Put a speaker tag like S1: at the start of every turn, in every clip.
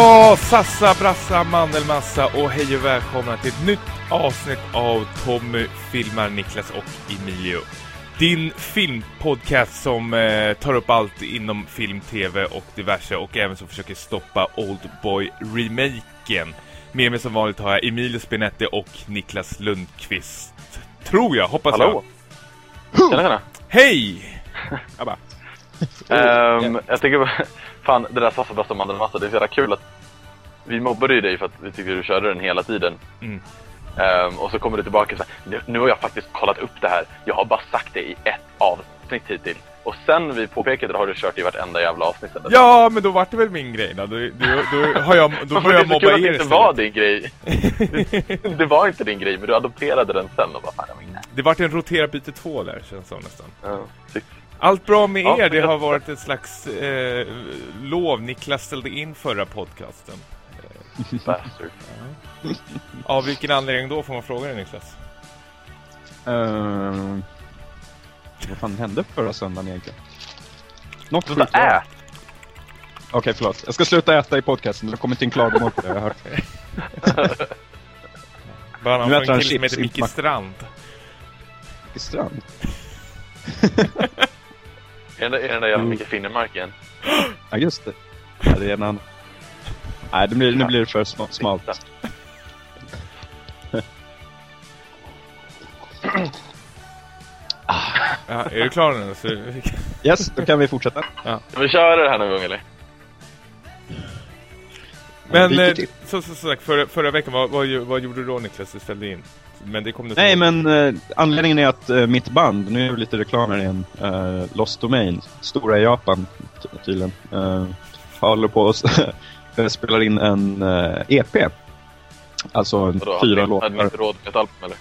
S1: Ja, Sassa, Brassa, Mandelmassa och hej och välkomna till ett nytt avsnitt av Tommy filmar Niklas och Emilio. Din filmpodcast som eh, tar upp allt inom film, tv och diverse och även så försöker stoppa Oldboy-remaken. Med mig som vanligt har jag Emilio Spinetti och Niklas Lundqvist. Tror jag, hoppas
S2: Hallå!
S1: jag.
S2: Tjena, tjena.
S1: Hej! Jag bara,
S2: Ehm, jag tycker bara, fan det där Sassa Brassa Mandelmassa, det är så jävla kul att vi mobbade ju dig för att vi tyckte du körde den hela tiden.
S1: Mm.
S2: Ehm, och så kommer du tillbaka och säger nu, nu har jag faktiskt kollat upp det här, jag har bara sagt det i ett avsnitt hittills. Och sen vi påpekade det har du kört i vartenda jävla avsnitt. eller?
S1: ja, men då vart det väl min grej då. Då, då, då har jag, då
S2: det
S1: jag mobba er
S2: det inte var din grej. Det, det var inte din grej, men du adopterade den sen och bara fan, jag var.
S1: Det vart en rotera byte två där, känns som nästan.
S2: Ja.
S1: Allt bra med
S2: Ja,
S1: er, det
S2: jag-
S1: har varit ett slags eh, lov. Niklas ställde in förra podcasten.
S2: Bastard.
S1: Av vilken anledning då får man fråga dig Niklas?
S3: Uh, vad fan hände förra söndagen egentligen? Något
S2: Sluta
S3: sjukt
S2: ät!
S3: Okej, förlåt. Jag ska sluta äta i podcasten. Det har kommit in klagomål på det, jag har hört. Äter
S1: från en
S3: han
S1: kille som
S3: chips,
S1: heter
S3: inte
S1: Micke. Strand.
S3: I strand.
S2: Är den där, är den där jävla Micke Finnermark igen?
S3: Ja, just det. Ja, det är en annan. Nej, det blir, nu blir det för sma- smalt.
S1: Ja, är du klar nu? Så,
S3: Yes, då kan vi fortsätta.
S2: Ska vi köra det här någon gång eller?
S1: men eh, så, så, sagt, förra, förra veckan, vad, vad, vad gjorde du då Niklas? Du ställde in. Men det kom
S3: Nej, men eh, anledningen är att eh, mitt band, nu är det lite reklam här igen, eh, Lost Domain, stora i Japan ty- tydligen, eh, håller på och s- spelar in en eh, EP. Alltså en
S2: Vadå,
S3: fyra
S2: hade, ni- hade ni
S3: låtar.
S2: inte råd med ett album eller?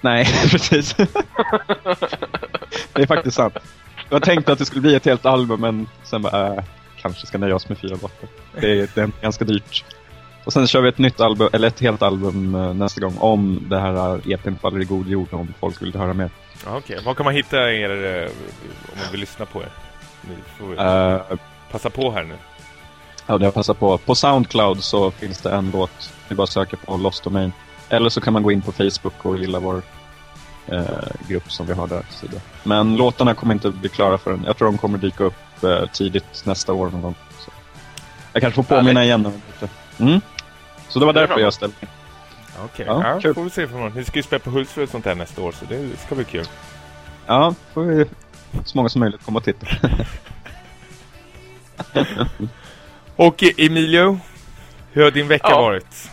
S3: Nej, precis. det är faktiskt sant. Jag tänkte att det skulle bli ett helt album, men sen bara, äh, kanske ska nöja oss med fyra låtar. Det är, det är ganska dyrt. Och sen kör vi ett nytt album, eller ett helt album eh, nästa gång, om det här eh, EPn faller i god jord, om folk vill höra mer.
S1: Ja, Okej, var kan man hitta er eh, om man vill lyssna på er? Nu får
S3: Uh,
S1: passa på här nu.
S3: ja, det jag passar på. På Soundcloud så finns det en låt. Ni bara söker på Lost Domain. Eller så kan man gå in på Facebook och gilla vår eh, grupp som vi har där. Sida. Men låtarna kommer inte bli klara förrän, jag tror de kommer dyka upp eh, tidigt nästa år någon gång. Så. Jag kanske får påminna igen om. Mm. Så det var därför jag ställde.
S1: Okej,
S3: Ja,
S1: ja,
S3: kul.
S1: får vi se för någon. Vi ska ju spela på Hultsfred och sånt här nästa år, så det ska bli kul.
S3: Ja, får vi så många som möjligt komma och titta.
S1: Och eh, Emilio, hur har din vecka
S2: Ja.
S1: varit?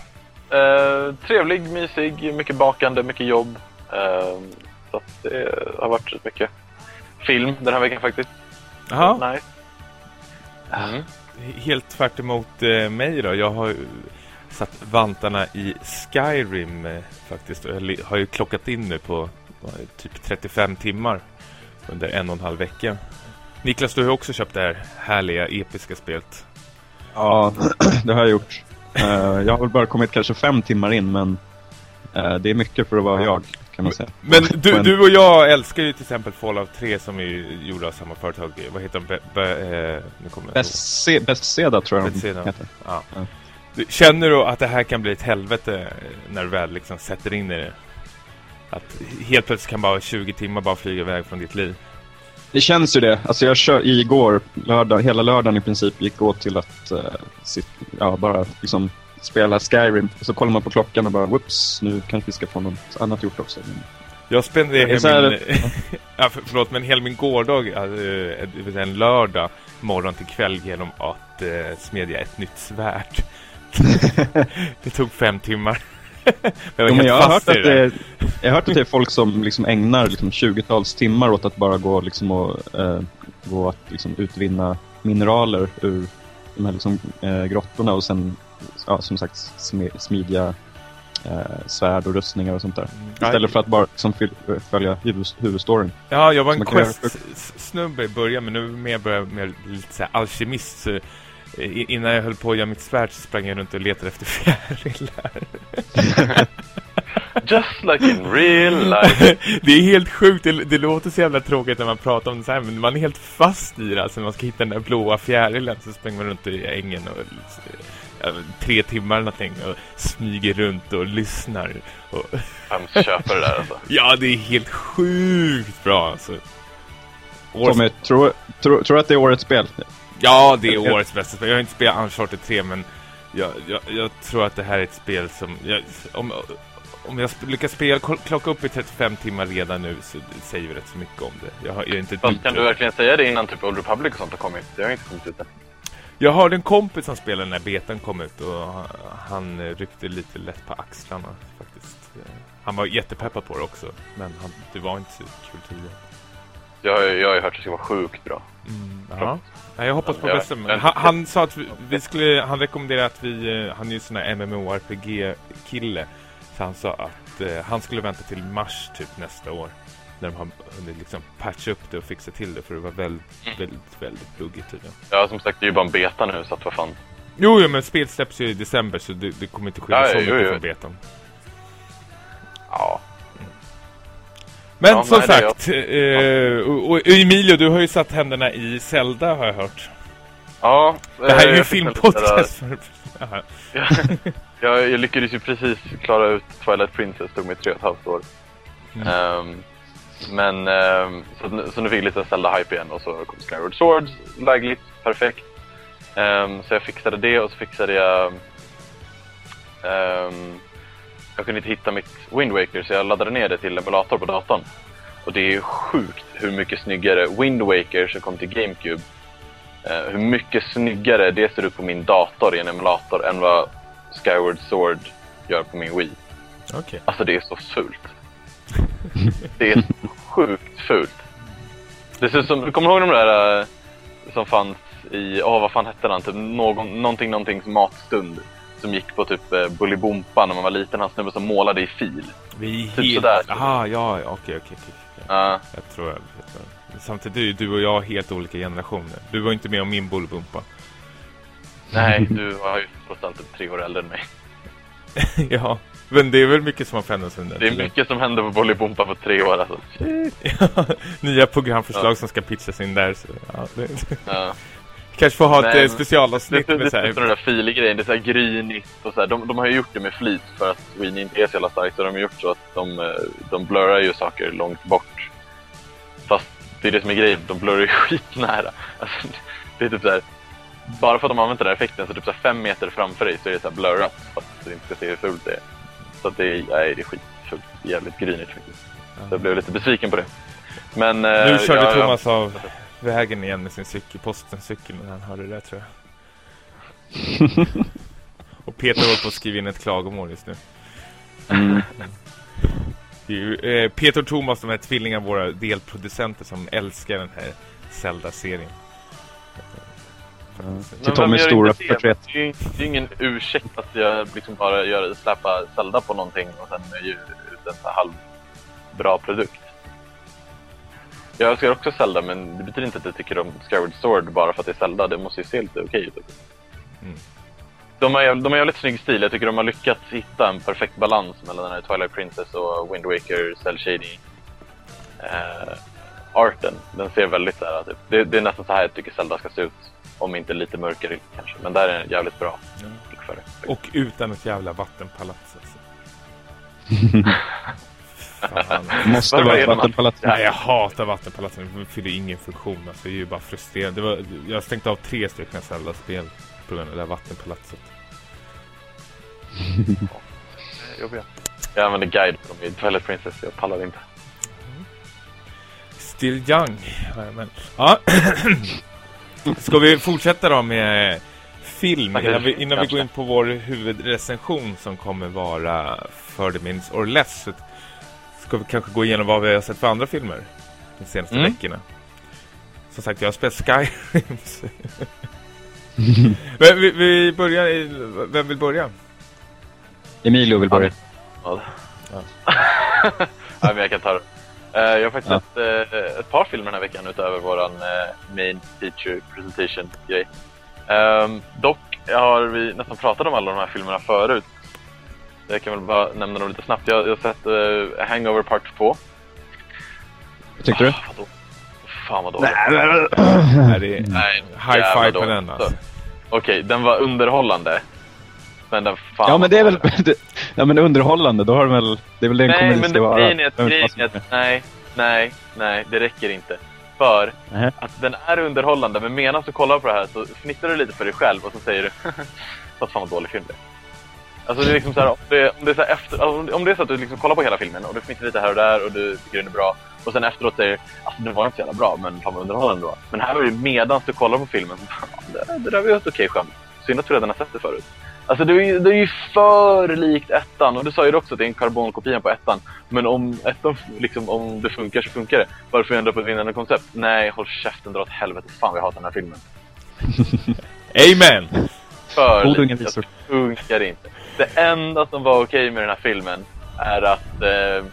S2: Eh, trevlig, mysig, mycket bakande, mycket jobb. Eh, så att det har varit rätt mycket film den här veckan faktiskt.
S1: Jaha,
S2: Nice. Mm.
S1: helt tvärt emot eh, mig då. Jag har ju satt vantarna i Skyrim eh, faktiskt. Och jag har ju klockat in nu på typ 35 timmar under en och en halv vecka. Niklas, du har ju också köpt det här härliga episka spelet.
S3: Ja, det har jag gjort. Eh, jag har väl bara kommit kanske fem timmar in, men eh, det är mycket för att vara jag, kan man säga.
S1: Men du, du och jag älskar ju till exempel Fallout 3 som är gjord av samma företag. Vad heter de? Be, be, eh,
S3: Bästseda tror jag
S1: Bethesda.
S3: de heter.
S1: Ja. Känner du att det här kan bli ett helvete eh, när du väl liksom sätter in i det? Att helt plötsligt kan bara 20 timmar bara flyga iväg från ditt liv.
S3: Det känns ju det. Alltså jag kör igår, lördag, hela lördagen i princip gick åt till att uh, sit, ja, bara liksom spela Skyrim. Och så kollar man på klockan och bara whoops, nu kanske vi ska få något annat gjort också. Men,
S1: Jag spenderade hela min... ja, för, förlåt, men hela min gårdag, säga en lördag, morgon till kväll genom att eh, smedja ett nytt svärd. det tog fem timmar. jag
S3: Jo, jag, har hört att det jag har hört att det är folk som liksom ägnar liksom 20-tals timmar åt att bara gå, liksom och, eh, gå att liksom utvinna mineraler ur de här liksom, eh, grottorna och sen ja, som sagt smidja eh, svärd och rustningar och sånt där. Istället för att bara liksom, följa huvud, huvudstoryn.
S1: Ja, jag var en quest-snubbe i början, men nu mer börjar jag med lite så här alkemist. Innan jag höll på att göra mitt svärd så sprang jag runt och letade efter fjärilar.
S2: Just like in real life.
S1: det är helt sjukt, det, det, låter så jävla tråkigt när man pratar om det så här, men man är helt fast i det. Alltså man ska hitta den där blåa fjärilen så springer man runt i ängen och tre timmar eller någonting och smyger runt och lyssnar. Och...
S2: Vem köper det där alltså?
S1: ja, det är helt sjukt bra alltså.
S3: Tommy, tror du tro, att det är årets spel?
S1: Ja, det är årets bästa spel. Jag har inte spelat Uncharted 3, men jag, jag, jag, tror att det här är ett spel som... Jag, om, om jag lyckas spela, klocka upp i 35 timmar redan nu så säger vi rätt så mycket om det. Jag har, jag inte
S2: Fast kan du verkligen säga det innan typ Old Republic och sånt har kommit? Det har inte kommit ut än.
S1: Jag hörde en kompis som spelade när betan kom ut och han ryckte lite lätt på axlarna faktiskt. Han var jättepeppad på det också, men han, det var inte så kul tidigare.
S2: Jag jag har hört att det ska vara sjukt bra.
S1: Mm, ja. ja. jag hoppas på bästa. Han, han, sa att vi, vi, skulle, han rekommenderade att vi, eh, han är ju sån här MMORPG-kille. Så han sa att eh, han skulle vänta till mars typ nästa år. När de har hunnit liksom patcha upp det och fixa till det. För det var väldigt, mm. väldigt, väldigt buggigt tydligen.
S2: Ja, som sagt, det är ju bara en beta nu så att vad fan.
S1: Jo, jo men spel släpps ju i december så det, det kommer inte skilja ja, så mycket jo, jo. från betan.
S2: Ja.
S1: Men ja, som nej, sagt, eh, och, och, Emilio, du har ju satt händerna i Zelda har jag hört.
S2: Ja.
S1: Det här är ju filmpodcast för...
S2: jag, jag lyckades ju precis klara ut Twilight Princess, tog mig tre och ett halvt år. Mm. Um, men, um, så, så nu fick jag lite Zelda-hype igen och så kom Skyward Sword lägligt, perfekt. Um, så jag fixade det och så fixade jag... Um, jag kunde inte hitta mitt Wind Waker så jag laddade ner det till emulator på datorn. Och det är sjukt hur mycket snyggare Wind Waker som kom till GameCube uh, hur mycket snyggare det ser ut på min dator i en emulator än vad Skyward Sword gör på min Wii.
S1: Okay.
S2: Alltså det är så fult. det är sjukt fult. Det ser ut som, du kommer ihåg de där uh, som fanns i, åh oh, vad fan hette den? Typ någon, någonting, någonting matstund som gick på typ eh, Bolibompa när man var liten. Han snubben som målade i fil.
S1: Vi typ helt... sådär. Aha, ja, okej, okej. okej. Uh. Jag tror jag, Samtidigt är du och jag helt olika generationer. Du var inte med om min Bolibompa.
S2: Nej, du var ju trots allt typ tre år äldre än mig.
S1: ja, men det är väl mycket som har förändrats under
S2: Det är mycket som händer på Bolibompa på tre år alltså.
S1: Nya programförslag ja. som ska pitchas in där. Så, ja, det... ja. Kanske får ha ett eh, specialavsnitt
S2: med så här. Det är där filig-grejen, det är så här grynigt och så här. De, de har ju gjort det med flit för att Wien inte är så jävla stark så de har gjort så att de, eh, de blurrar ju saker långt bort. Fast det är det som är grejen, de blurrar ju skitnära. Alltså, det är typ så här, bara för att de använt den här effekten så typ så här fem meter framför dig så är det så här blurrat för att du inte ska se hur fult det är. Så att det är, nej, det är skitfult, jävligt grynigt faktiskt. Så jag blev lite besviken på det. Men,
S1: nu eh, körde ja, Thomas av vägen igen med sin cykel, postencykel när han hörde det tror jag. och Peter håller på att skriva in ett klagomål just nu. Mm. Ju, eh, Peter och Thomas, de här tvillingar, våra delproducenter som älskar den här Zelda-serien.
S3: Mm. Till Tommys stora porträtt.
S2: Det är ju ingen ursäkt att jag liksom bara gör, släppa Zelda på någonting och sen ge ut en halv bra produkt. Jag älskar också Zelda, men det betyder inte att jag tycker om Skyward Sword bara för att det är Zelda. Det måste ju se lite okej ut. Mm. De har, de har jävligt snygg stil. Jag tycker de har lyckats hitta en perfekt balans mellan den här Twilight Princess och Wind Waker, Cell Shady eh, arten. Den ser väldigt där, typ. det, det, är nästan så här jag tycker Zelda ska se ut. Om inte lite mörkare kanske. Men där är den jävligt bra. Mm. För
S1: det. Och utan ett jävla vattenpalats alltså.
S3: Måste vara ett vattenpalats.
S1: Ja, jag hatar vattenpalatsen. Det fyller ingen funktion. Alltså, det är ju bara frustrerande. Det var, jag stängt av tre stycken Zelda-spel på grund av det här vattenpalatset.
S2: Jobbiga. Jag använder guide på dem i Twilight Princess. Jag pallar inte.
S1: Still young. Men, ja. Ska vi fortsätta då med film innan vi, innan vi går in på vår huvudrecension som kommer vara 40 minutes or less ska vi kanske gå igenom vad vi har sett för andra filmer de senaste mm. veckorna. Som sagt, jag har spelat Skyrim. Men vi, vi börjar i, vem vill börja?
S3: Emilio vill börja.
S2: Ja. ja. ja men jag kan ta det. Uh, jag har faktiskt ja. sett uh, ett par filmer den här veckan utöver våran uh, main feature presentation grej. Um, dock har vi nästan pratat om alla de här filmerna förut. Jag kan väl bara nämna dem lite snabbt. Jag, jag har sett eh, Hangover Part 2.
S3: Vad tyckte du?
S2: Ah, vadå? Fan vad dåligt.
S1: Nej, är
S2: Nej,
S1: high five på den alltså.
S2: Så, Okej, den var underhållande. Men den fan
S3: Ja, men det är väl... Ja, men underhållande. Då har de väl... Det är väl det en
S2: Nej,
S3: komedi
S2: men
S3: ska
S2: det,
S3: vara.
S2: grejen är grejen
S3: inte
S2: är
S3: vad
S2: att, nej, nej, nej, det räcker inte. För
S3: Nähä.
S2: att den är underhållande, men medan du kollar på det här så fnittrar du lite för dig själv och så säger du vad fan vad dålig film det är. Alltså det är liksom så här, om det, om det är så efter, alltså, om det är så att du liksom kollar på hela filmen och du fnittrar lite här och där och du tycker den är bra och sen efteråt säger alltså den var inte så jävla bra men fan vad underhållande det var. Men här var det medans du kollar på filmen, fan, det, det där var ju ett okej skämt. Synd att du redan har sett det förut. Alltså det är, ju, det är ju för likt ettan och du sa ju också att det är en karbonkopia på ettan. Men om ettan, liksom, om det funkar så funkar det. Varför ändra på ett vinnande koncept? Nej, håll käften, dra åt helvete. Fan vi hatar den här filmen.
S1: Amen!
S2: För likt. Det funkar inte. Det enda som var okej med den här filmen är att eh,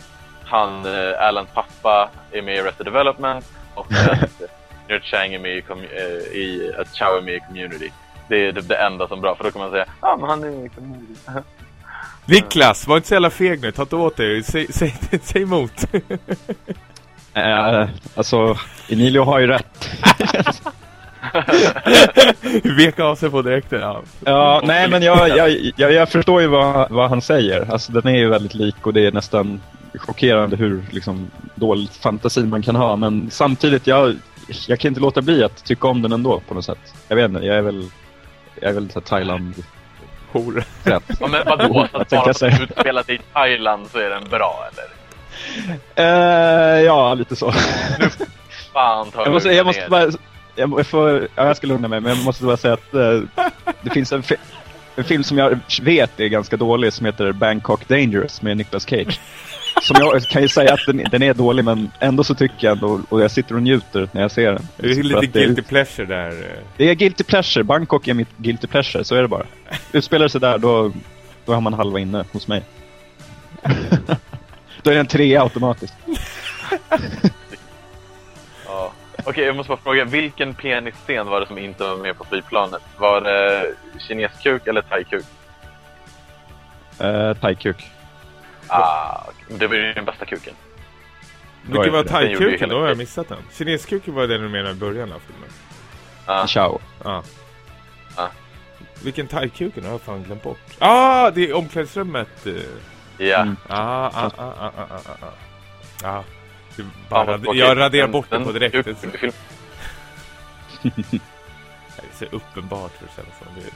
S2: han, eh, Alans pappa, är med i Arrested Development och att Nerd Chang är med i, eh, i att Chow är med i Community. Det är det, det enda som är bra, för då kan man säga ja ah, men han är med i Community.
S1: Niklas, var inte så jävla feg nu. Ta inte åt dig. Säg, säg, säg emot.
S3: Eh, alltså, Emilio har ju rätt.
S1: Veka av sig på direkten. Ja.
S3: Ja, nej men jag, jag, jag, jag förstår ju vad, vad han säger. Alltså den är ju väldigt lik och det är nästan chockerande hur liksom, dålig fantasi man kan ha. Men samtidigt, jag, jag kan inte låta bli att tycka om den ändå på något sätt. Jag vet inte, jag är väl, jag är väl så Thailand rätt.
S2: Ja men vadå? Att bara att utspela sig i Thailand så är den bra eller?
S3: Eh, ja, lite så.
S2: Fan tar
S3: Jag måste, jag måste bara, jag, får, ja, jag ska lugna mig, men jag måste bara säga att eh, det finns en, fi en film som jag vet är ganska dålig som heter Bangkok Dangerous med Nicolas Cage. Som jag kan ju säga att den, den är dålig, men ändå så tycker jag ändå, och jag sitter och njuter när jag ser den.
S1: Det är lite
S3: det,
S1: guilty pleasure där. eh.
S3: det är guilty pleasure. Bangkok är mitt guilty pleasure, så är det bara. Utspelar det sig där, då, då har man halva inne hos mig. då är det en trea automatiskt.
S2: Okej, jag måste bara fråga. Vilken penisscen var det som inte var med på flygplanet? Var det kineskuk eller thaikuk?
S3: Uh, Thaikuk.
S2: Ah, okej. det var ju den bästa kuken.
S1: Vilken var
S3: det.
S1: Thai-kuken? Då har jag missat den. Kineskuken var den du menade i början av filmen.
S2: Ah,
S3: Ciao.
S1: Ja.
S2: Ja.
S1: Vilken thai-kuken har jag fan glömt bort. Ah, det är omklädningsrummet. eh.
S2: ja.
S3: Mm.
S1: Ah, ah, ah, ah, ah, ah, ah. Ah. Det är
S2: Fan,
S1: bara,
S2: tråkigt.
S1: jag raderar bort den
S2: den
S1: på direkt. Det är så uppenbart hur det känns som. Det är...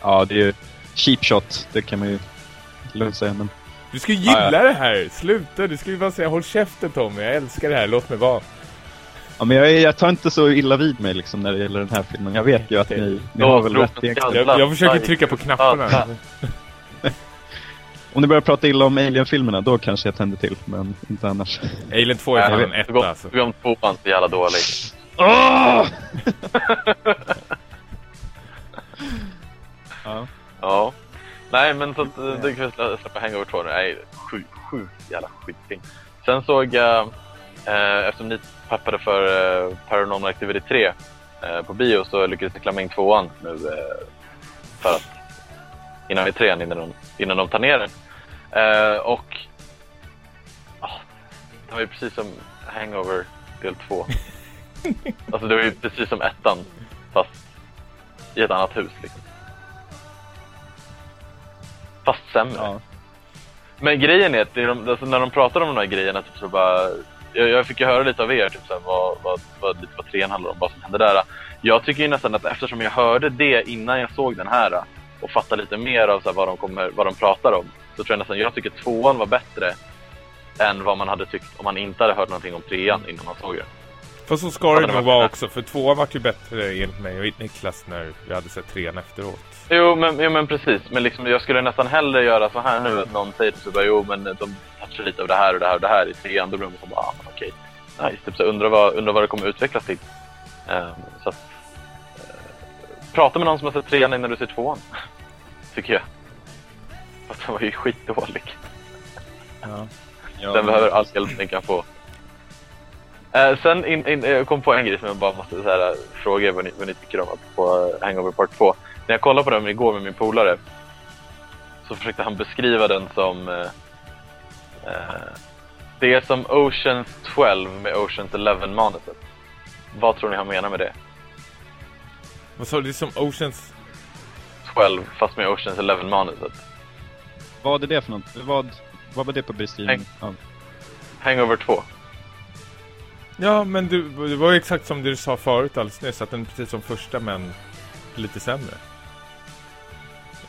S3: Ja, det är ju cheap shot. Det kan man ju lugnt säga. Men...
S1: Du ska ju gilla
S3: Ja,
S1: det här! Sluta! Du ska ju bara säga håll käften Tommy, jag älskar det här, låt mig vara.
S3: Ja, men jag, jag tar inte så illa vid mig liksom, när det gäller den här filmen. Jag vet ju att ni, ni har väl rätt
S2: jag
S1: Jag, försöker trycka på knapparna.
S3: Om ni börjar prata illa om Alien-filmerna, då kanske jag tänder till. Men inte annars.
S1: Alien 2 är fan en etta alltså.
S2: tycker om tvåan så jävla dålig.
S3: Ja.
S2: Ja. Nej, men så att, eh, det kan vi slä- släppa Hangover 2 nu. Nej, sjukt, sjukt jävla skitfilm. Sen såg jag, eh, eftersom ni peppade för eh, Paranormal Activity 3 eh, på bio så lyckades jag klämma in tvåan nu eh, för att innan vi trean, innan de, innan de tar ner den. Eh, och ah, det var ju precis som Hangover del 2. alltså det var ju precis som ettan fast i ett annat hus liksom. Fast sämre.
S3: Ja.
S2: Men grejen är att de, alltså när de pratar om de här grejerna typ, så bara... Jag, jag fick ju höra lite av er, typ, så här, vad, vad, vad, lite vad trean handlar om, vad som hände där. Jag tycker ju nästan att eftersom jag hörde det innan jag såg den här och fattade lite mer av så här, vad, de kommer, vad de pratar om, så tror jag nästan jag tycker tvåan var bättre än vad man hade tyckt om man inte hade hört någonting om trean innan man såg den.
S1: Fast så ska det nog
S2: var-
S1: vara också, för tvåan vart ju bättre enligt mig och Niklas när vi hade sett trean efteråt.
S2: Jo men, jo, men precis. Men liksom, jag skulle nästan hellre göra så här nu att någon säger typ så bara, jo men de touchar lite av det här och det här och det här i trean. Då blir man så bara, ah, okej. Nice. Typ så undrar vad, undrar vad det kommer utvecklas till. Ehm, så att, prata med någon som har sett trean innan du ser tvåan. Tycker jag. Fast den var ju skitdålig.
S1: Ja.
S2: Den behöver all hjälp den kan få. Eh, sen in, in, jag kom på en grej som jag bara måste så här, fråga er vad ni, vad ni tycker om att på eh, Hangover Part 2. När jag kollade på den igår med min polare så försökte han beskriva den som eh, eh, det är som Oceans 12 med Oceans 11 manuset. Vad tror ni han menar med det?
S1: Vad sa du? Det är som Oceans...
S2: 12 fast med Oceans 11 manuset.
S3: Vad är det för något? Vad, vad var det på beskrivningen? av?
S2: Hangover 2.
S1: Ja, men du, det var ju exakt som du sa förut alldeles nyss. Att den är precis som första, men lite sämre.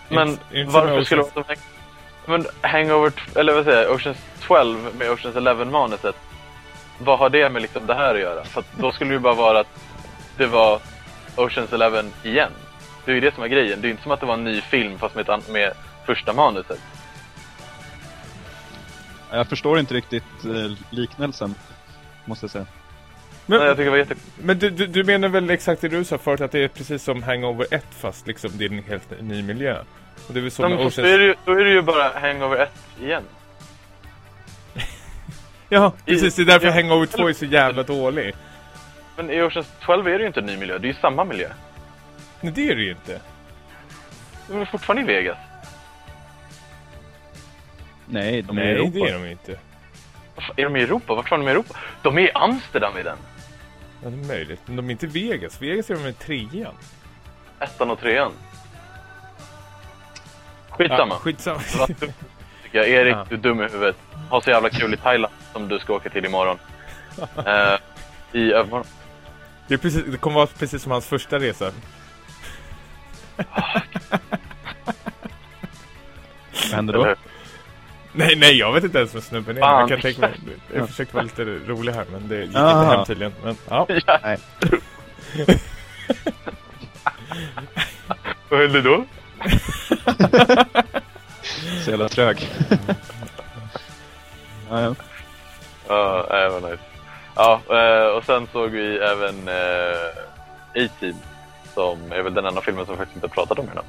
S2: Men
S1: Inte- inte
S2: varför skulle det vara som Hang- Men Hangover, eller vad säger jag, Oceans 12 med Oceans 11 manuset. Vad har det med liksom det här att göra? För att då skulle det ju bara vara att det var Oceans 11 igen. Det är ju det som är grejen. Det är inte som att det var en ny film fast med, med första manuset.
S3: Jag förstår inte riktigt eh, liknelsen, måste jag säga.
S1: Men,
S2: Nej, jag tycker det var jätte...
S1: men du, du, du menar väl exakt det du sa förut, att det är precis som Hangover 1 fast liksom det är en helt ny miljö? Och det är väl som
S2: Men,
S1: med
S2: fast då, är
S1: Oceans...
S2: det ju, då är det ju bara Hangover 1 igen.
S1: Ja, precis. Det är därför
S2: Ja.
S1: Hangover 2 är så jävla dålig.
S2: Men i Oceans 12 är det ju inte en ny miljö, det är ju samma miljö.
S1: Nej, det är det ju inte.
S2: De är fortfarande i Vegas.
S3: Nej, de är i
S1: Nej,
S3: Europa.
S1: det är de inte.
S2: Vad fan, Är de i Europa? Vart var de i Europa? De är i Amsterdam i den.
S1: Ja, det är möjligt. Men de är inte i Vegas. Vegas är de i trean.
S2: Ettan och trean. Skitsamma.
S1: Ja, skitsamma.
S2: Jag. Erik,
S1: Ja.
S2: du är dum i huvudet. Ha så jävla kul i Thailand som du ska åka till imorgon. Eh, I övermorgon.
S1: Det, är precis, det kommer vara precis som hans första resa.
S3: Vad händer då?
S1: Nej, nej, jag vet inte ens vad snubben är.
S2: Fan.
S1: Jag kan tänka mig, jag försökte vara lite rolig här, men det gick
S3: Ah.
S1: inte hem tydligen. Men, ja.
S3: Nej.
S2: Vad hände då?
S3: Så jävla trög. ja, ja.
S2: Ja, det var nice. Ja, eh, och sen såg vi även eh, A-Team. Som är väl den enda filmen som vi faktiskt inte har pratat om innan.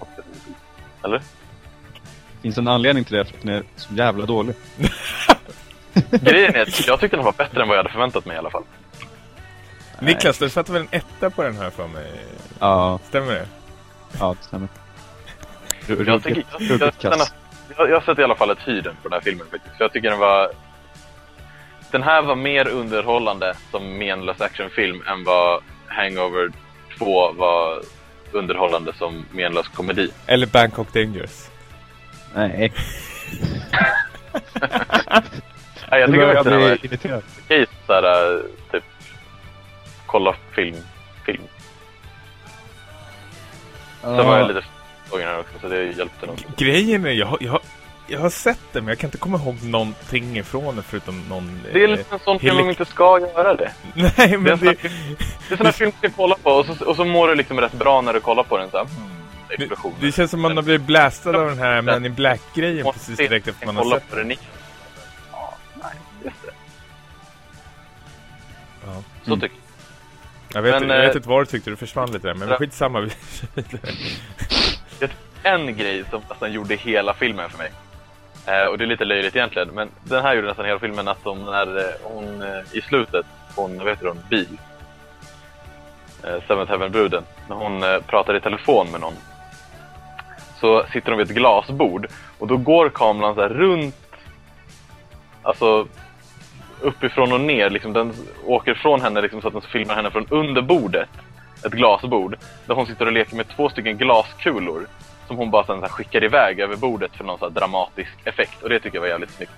S2: Eller?
S3: Finns en anledning till det, för att den är så jävla dålig.
S2: Grejen är att jag tyckte den var bättre än vad jag hade förväntat mig i alla fall.
S1: Niklas, du satte väl en etta på den här för mig?
S3: Ja,
S1: Stämmer det?
S3: ja det stämmer.
S2: Jag, tycker, jag, jag, den jag, jag har sett i alla fall ett hyden på den här filmen faktiskt. För jag tycker den var... Den här var mer underhållande som menlös actionfilm än vad Hangover 2 var underhållande som menlös komedi.
S1: Eller Bangkok Dangerous?
S3: Nej,
S2: Nej, jag tycker faktiskt den var
S3: irriterad.
S2: okej såhär, typ, kolla film, film. Sen var jag lite den här också, så det hjälpte nog.
S1: Grejen är, jag jag, jag har sett den, men jag kan inte komma ihåg någonting ifrån den förutom någon...
S2: Det är lite en sån film de inte ska göra det.
S1: Nej,
S2: Det är
S1: men
S2: en sån här
S1: det...
S2: film, det är sån här film du ska kolla på och så, och så mår du liksom rätt bra när du kollar på den så här. Mm,
S1: Det, det känns som man har blivit blastad av den här Man in Black-grejen precis direkt efter man har sett
S2: på den. Ja, nej, just det.
S1: Ja.
S2: Så
S3: Mm.
S2: tycker
S1: Jag vet,
S2: Men,
S1: jag vet
S2: eh,
S1: inte vad du tyckte, du försvann lite där, men
S2: Ja.
S1: skitsamma.
S2: En grej som nästan gjorde hela filmen för mig. Eh, och det är lite löjligt egentligen, men den här gjorde nästan hela filmen att de, när eh, hon eh, i slutet, hon, vad heter hon, Bil. Eh, Seventh Heaven-bruden. När hon eh, pratar i telefon med någon. Så sitter de vid ett glasbord och då går kameran så här runt, alltså uppifrån och ner. Liksom, den åker från henne liksom, så att den filmar henne från under bordet. Ett glasbord. Där hon sitter och leker med två stycken glaskulor. Som hon bara sen så här skickar iväg över bordet för någon så här dramatisk effekt. Och det tycker jag var jävligt snyggt.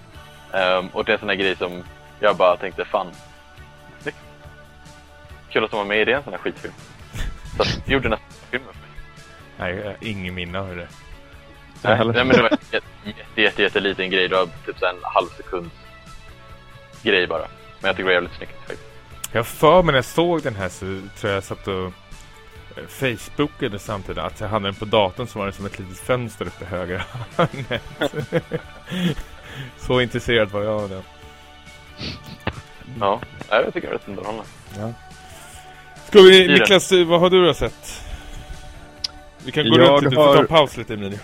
S2: Ehm, och det är en sån här grej som jag bara tänkte, fan. Snyggt. Kul att de var med i det, en sån här skitfilm. Så att, gjorde nästan filmen för mig.
S1: Nej, jag har ingen minne av det.
S2: Nej, nej, men det var en jätte, jätte, jätte, jätteliten grej. Det var typ en halv sekunds grej bara. Men jag tycker det var jävligt snyggt faktiskt.
S1: Jag för mig när jag såg den här så tror jag jag satt och Facebookade samtidigt att jag hade den på datorn så var det som ett litet fönster uppe i högra. Så intresserad var jag av den.
S2: Ja, jag tycker det är rätt underhållande.
S1: Ska vi. Niklas, vad har du då sett? Vi kan gå
S3: Jag
S1: runt lite, du får ta
S3: har-
S1: en paus lite Emilio.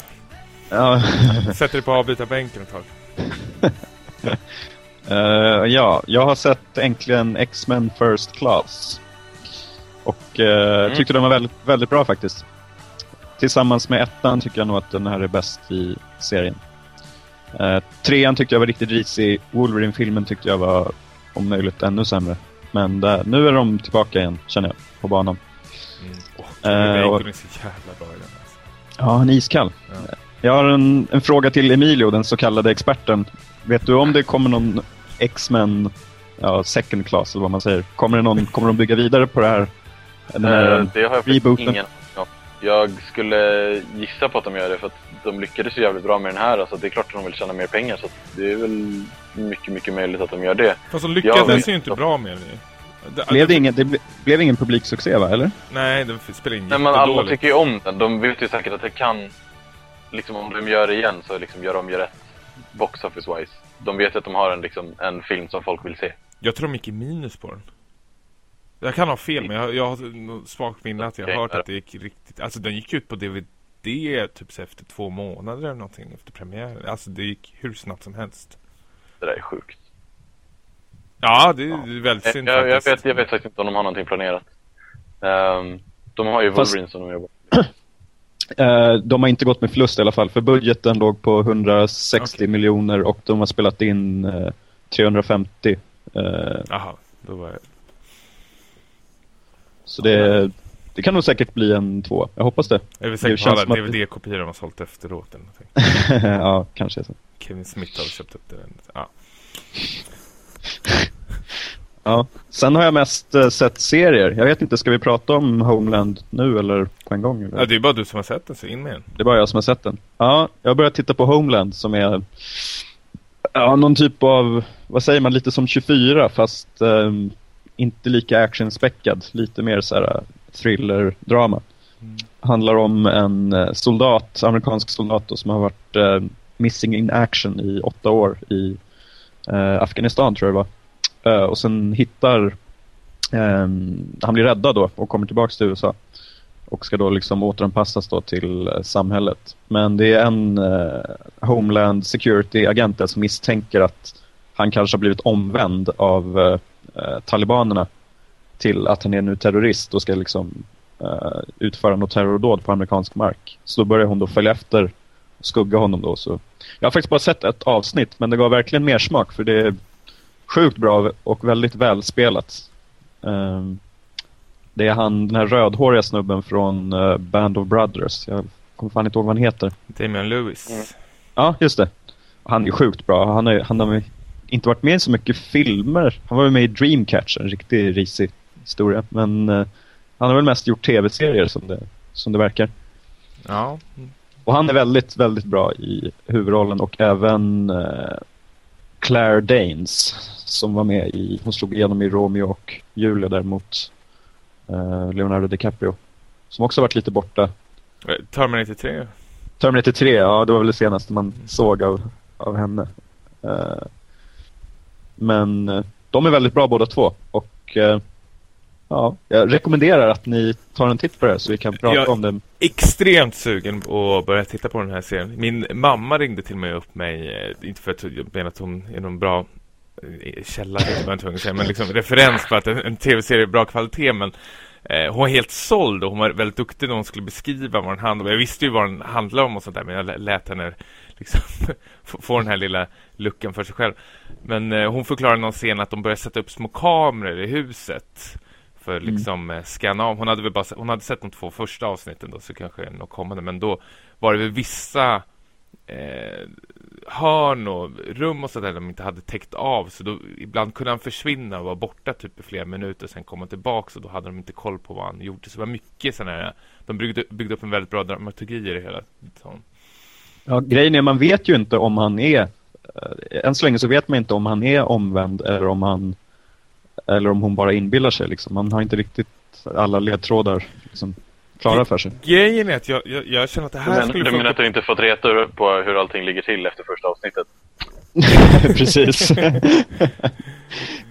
S3: Ja.
S1: Sätter dig på avbytarbänken ett tag.
S3: Eh, ja, jag har sett äntligen X-Men First Class. Och eh,
S2: Mm.
S3: tyckte den var väldigt, väldigt bra faktiskt. tillsammans med ettan tycker jag nog att den här är bäst i serien. Eh, trean tyckte jag var riktigt risig. Wolverine-filmen tyckte jag var om möjligt ännu sämre. Men där, nu är de tillbaka igen, känner jag, på banan.
S1: Mm. Oh,
S3: Eh, och-
S1: är så jävla bra i den. Alltså.
S3: Ja, han är iskall.
S1: Ja.
S3: Jag har en, en fråga till Emilio, den så kallade experten. Vet du om det kommer någon X-Men, ja, second class eller vad man säger? Kommer, det någon, kommer de bygga vidare på det här? Den här
S2: Eh, det har jag faktiskt
S3: rebooten?
S2: ingen om. Jag skulle gissa på att de gör det för att de lyckades så jävligt bra med den här. Alltså det är klart att de vill tjäna mer pengar så att det är väl mycket, mycket möjligt att de gör det.
S1: Fast de lyckades ju inte bra med det. det,
S3: Blev det, ingen, det ble, blev ingen publiksuccé, va? Eller?
S1: Nej, de spelade in
S2: Nej, men alla tycker ju om den. De vet ju säkert att det kan... Liksom om de gör det igen så liksom gör de ju rätt box office wise. De vet ju att de har en, liksom, en film som folk vill se.
S1: Jag tror de gick i minus på den. Jag kan ha fel, men jag, jag har svagt minne att jag har hört
S2: ja.
S1: att det gick riktigt... Alltså den gick ut på DVD typ så efter två månader eller någonting efter premiären. Alltså det gick hur snabbt som helst.
S2: Det där är sjukt.
S1: Ja, det är väldigt synd
S2: Jag, jag, vet, jag vet faktiskt inte om de har någonting planerat. Ehm, de har ju
S3: Fast-
S2: Wolverine som de jobbar
S3: Eh, de har inte gått med förlust i alla fall, för budgeten låg på 160
S1: Okej.
S3: miljoner och de har spelat in eh, 350. Eh,
S1: Jaha, då var det...
S3: så det, det kan nog säkert bli en två. Jag hoppas det.
S1: Är väl
S3: Det
S1: säker på alla DVD-kopior de har sålt efteråt eller någonting.
S3: ja, kanske så.
S1: Kevin Smith har köpt upp det. Ja.
S3: Ja. Sen har jag mest eh, sett serier. Jag vet inte, ska vi prata om Homeland nu eller på en gång? Eller?
S1: ja, det är bara du som har sett den, så in med den.
S3: Det är bara jag som har sett den. Ja, jag har börjat titta på Homeland som är ja, någon typ av, vad säger man, lite som 24 fast ehm, inte lika actionspäckad. Lite mer så här thriller-drama.
S1: Mm.
S3: Handlar om en eh, soldat, amerikansk soldat då, som har varit eh, missing in action i åtta år i eh, Afghanistan tror jag det var. Eh, och sen hittar, ehm, han blir räddad då och kommer tillbaka till USA och ska då liksom återanpassas då till samhället. Men det är en Homeland Security-agent som misstänker att han kanske har blivit omvänd av eh, eh, talibanerna till att han är nu terrorist och ska liksom eh, utföra något terrordåd på amerikansk mark. Så då börjar hon då följa efter och skugga honom då. Så. Jag har faktiskt bara sett ett avsnitt men det gav verkligen mer smak för det är sjukt bra och väldigt välspelat. Ehm, det är han, den här rödhåriga snubben från eh, Band of Brothers. Jag kommer fan inte ihåg vad han heter.
S1: Damian Lewis.
S2: Mm.
S3: Ja, just det. Han är sjukt bra. Han, är, han har inte varit med i så mycket filmer. Han var med i Dreamcatcher, en riktigt risig historia. Men eh, han har väl mest gjort tv-serier som det, som det verkar.
S1: Ja.
S3: Och han är väldigt, väldigt bra i huvudrollen och även eh, Claire Danes som var med i, hon slog igenom i Romeo och Julia där mot eh, Leonardo DiCaprio. Som också varit lite borta.
S1: Eh, Terminator 3.
S3: Terminator 3, ja det var väl det senaste man såg av, av henne. Eh, men eh, de är väldigt bra båda två och eh, ja, jag rekommenderar att ni tar en titt på det så vi kan prata
S1: Ja.
S3: om det.
S1: Extremt sugen på att börja titta på den här serien. Min mamma ringde till mig upp mig, eh, inte för att jag menar att hon är någon bra källa, jag men liksom referens på att en, en tv-serie är bra kvalitet, men hon var helt såld och hon var väldigt duktig när hon skulle beskriva vad den handlade om. Jag visste ju vad den handlade om och sånt där, men jag lä- lät henne liksom få- den här lilla luckan för sig själv. Men eh, hon förklarade någon scen att de började sätta upp små kameror i huset för
S3: Mm.
S1: liksom eh, scanna av. Hon hade väl bara hon hade sett de två första avsnitten då så kanske något kommande men då var det väl vissa eh, hörn och rum och sådär de inte hade täckt av så då ibland kunde han försvinna och vara borta typ i flera minuter sen komma tillbaka och då hade de inte koll på vad han gjorde så det var mycket sådana här de byggde, byggde upp en väldigt bra dramaturgi i det hela så.
S3: Ja, grejen är man vet ju inte om han är eh, än så länge så vet man inte om han är omvänd eller om han eller om hon bara inbillar sig liksom. Man har inte riktigt alla ledtrådar liksom, klara för sig.
S1: Grejen är att jag, jag, jag känner att det här
S2: Men,
S1: skulle
S2: du menar att du inte fått reta på hur allting ligger till efter första avsnittet?
S3: Precis.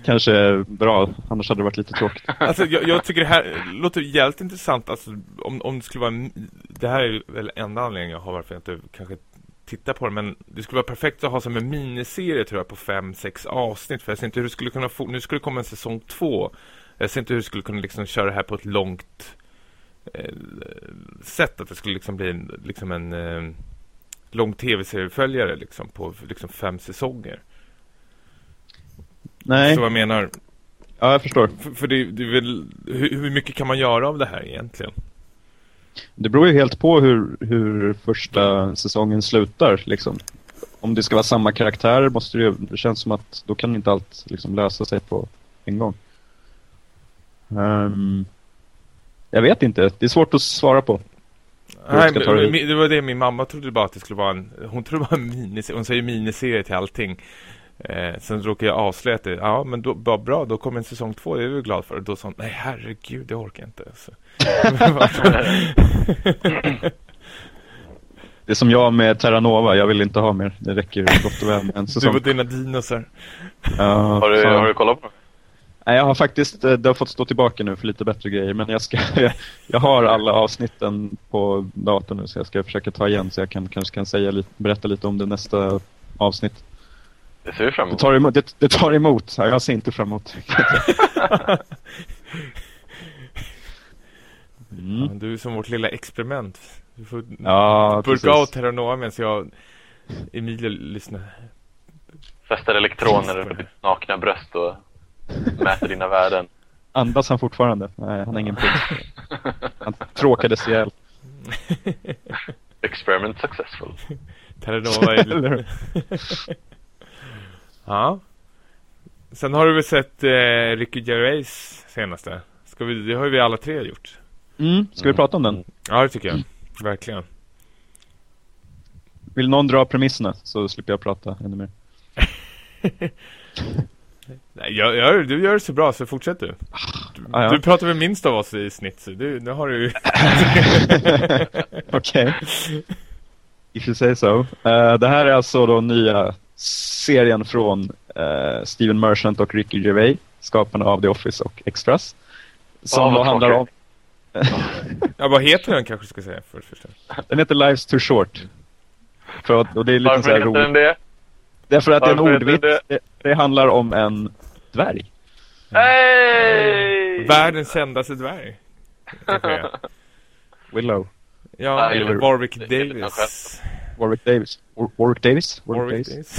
S3: Kanske bra, annars hade det varit lite tråkigt.
S1: Alltså jag, jag tycker det här låter jävligt intressant alltså, om, om det skulle vara en- Det här är väl enda anledningen jag har varför jag inte kanske tittar på det Men det skulle vara perfekt att ha som en miniserie tror jag på fem, sex avsnitt För jag ser inte hur det skulle kunna få Nu skulle det komma en säsong två Jag ser inte hur det skulle kunna liksom köra det här på ett långt eh, sätt. att det skulle liksom bli en, liksom en eh, lång tv-serieföljare liksom på liksom fem säsonger.
S3: Nej.
S1: Så vad jag menar.
S3: Ja, jag förstår.
S1: För, för det, det väl, hur, hur mycket kan man göra av det här egentligen?
S3: Det beror ju helt på hur, hur första säsongen slutar. Liksom. Om det ska vara samma karaktärer måste det ju, det känns som att då kan inte allt liksom lösa sig på en gång. Um, jag vet inte, det är svårt att svara på.
S1: Nej,
S3: det
S1: var det min mamma trodde bara att det skulle vara en... Hon trodde var en miniserie. Hon säger miniserie till allting. Eh, sen råkade jag avslöja att det, ja men då, bra, bra, då kommer en säsong två, det är vi glad för. Och då sa hon, nej herregud, det orkar jag inte. Så.
S3: Det är som jag med Terranova, jag vill inte ha mer. Det räcker gott och väl med en
S1: du
S3: säsong.
S1: och dina dinosar.
S3: Ja,
S2: Har du,
S3: fan.
S2: har du kollat på det?
S3: Nej, jag har faktiskt, eh, det har fått stå tillbaka nu för lite bättre grejer. Men jag, ska, jag har alla avsnitten på datorn nu så jag ska försöka ta igen så jag kan, kanske kan säga lite, berätta lite om det nästa avsnitt.
S2: Det ser vi fram
S3: Det
S2: emot.
S3: tar emot, det, det tar emot. Ja, jag ser inte fram emot. Mm.
S1: Ja, du är som vårt lilla experiment. Du får
S3: Ja,
S1: burka
S3: precis.
S1: av Terranova medan jag Emilia lyssnar.
S2: Fäster elektroner över ditt nakna bröst och mäter dina värden.
S3: Andas han fortfarande? Nej, han har ingen puls. Han tråkades ihjäl.
S2: Experiment successful.
S1: Terranova är? Ja. Sen har du väl sett eh, Ricky Gervais senaste? Ska vi, det har ju vi alla tre gjort.
S3: Mm, ska vi prata om den?
S1: Ja, det tycker jag. Verkligen.
S3: Vill någon dra premisserna så slipper jag prata ännu mer.
S1: Nej, jag, jag, du gör det så bra så fortsätt du. Du,
S3: Ah, ja.
S1: du pratar väl minst av oss i snitt så du, nu har du
S3: Okej. If you say so. Eh, det här är alltså då nya serien från eh, Steven Merchant och Ricky Gervais, skaparna av The Office och Extras. Som då handlar om...
S1: Ja, vad heter den kanske ska säga för det första.
S3: Den heter Life's Too Short. För att, och det är lite så
S2: Varför
S3: här
S2: heter den
S3: roligt.
S2: det?
S3: Därför att det är en
S2: Varför
S3: ordvits.
S2: det?
S3: Det, det handlar om en dvärg.
S2: Hey!
S1: Världens kändaste dvärg.
S3: Willow.
S1: Ja, eller Warwick Davis.
S3: Warwick Davis. War- Warwick Davis?
S1: Warwick Davis.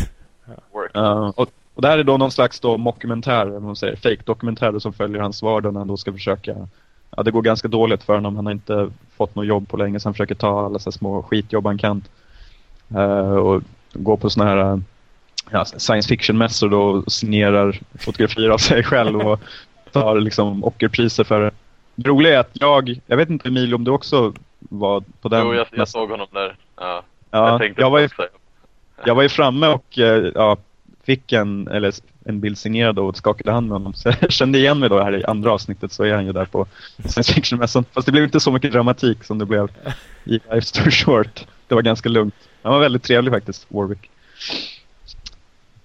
S3: Ja, och, och det här är då någon slags då mockumentär, vad man säger, fake-dokumentär som följer hans vardag när han då ska försöka... Ja, det går ganska dåligt för honom. Han har inte fått något jobb på länge så han försöker ta alla så små skitjobb han kan. Eh, och gå på såna här eh, ja, science fiction-mässor då och signerar fotografier av sig själv och tar liksom ockerpriser för det. Det roliga är att jag, jag vet inte Emilio om du också var på den
S2: Jo, jag, jag såg honom där. Ja,
S3: Ja,
S2: jag
S3: jag var ju jag var ju framme och eh, ja, fick en, eller en bild signerad och skakade hand med honom. Så jag kände igen mig då här i andra avsnittet så är han ju där på science fiction-mässan. Fast det blev inte så mycket dramatik som det blev i Life's Too Short. Det var ganska lugnt. Han var väldigt trevlig faktiskt, Warwick.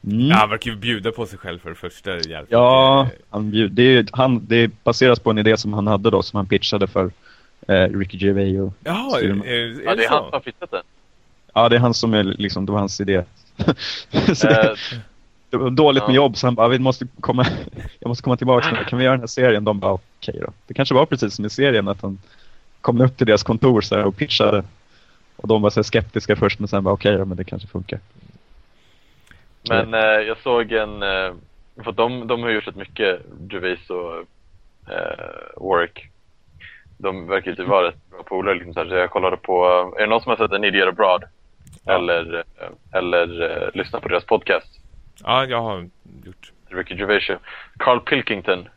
S3: Mm.
S1: Ja, han verkar ju bjuda på sig själv för det första. Jävligt.
S3: Ja, han, bjud- det, är, han, det baseras på en idé som han hade då som han pitchade för eh, Ricky Gervais och
S1: Ja,
S3: Steven-
S1: är, är,
S2: Ja, det är han som har flyttat den.
S3: Ja, det är han som är liksom, det var hans idé. så
S2: Eh,
S3: det, det var dåligt med jobb så han bara, vi måste komma, jag måste komma tillbaka nu. Kan vi göra den här serien? De bara, okej då. Det kanske var precis som i serien att han kom upp till deras kontor så här, och pitchade. Och de var så skeptiska först men sen bara, okej då, men det kanske funkar.
S2: Men eh, jag såg en, eh, för de, de har gjort rätt mycket, Gervais och eh, Warwick. De verkar ju typ vara rätt bra polare liksom så, här, så jag kollade på, är det någon som har sett en Idiot Abroad?
S1: Ja.
S2: Eller, eh, eller eh, lyssnat på deras podcast?
S1: Ja, jag har gjort.
S2: Ricky Gervais show. Carl Pilkington.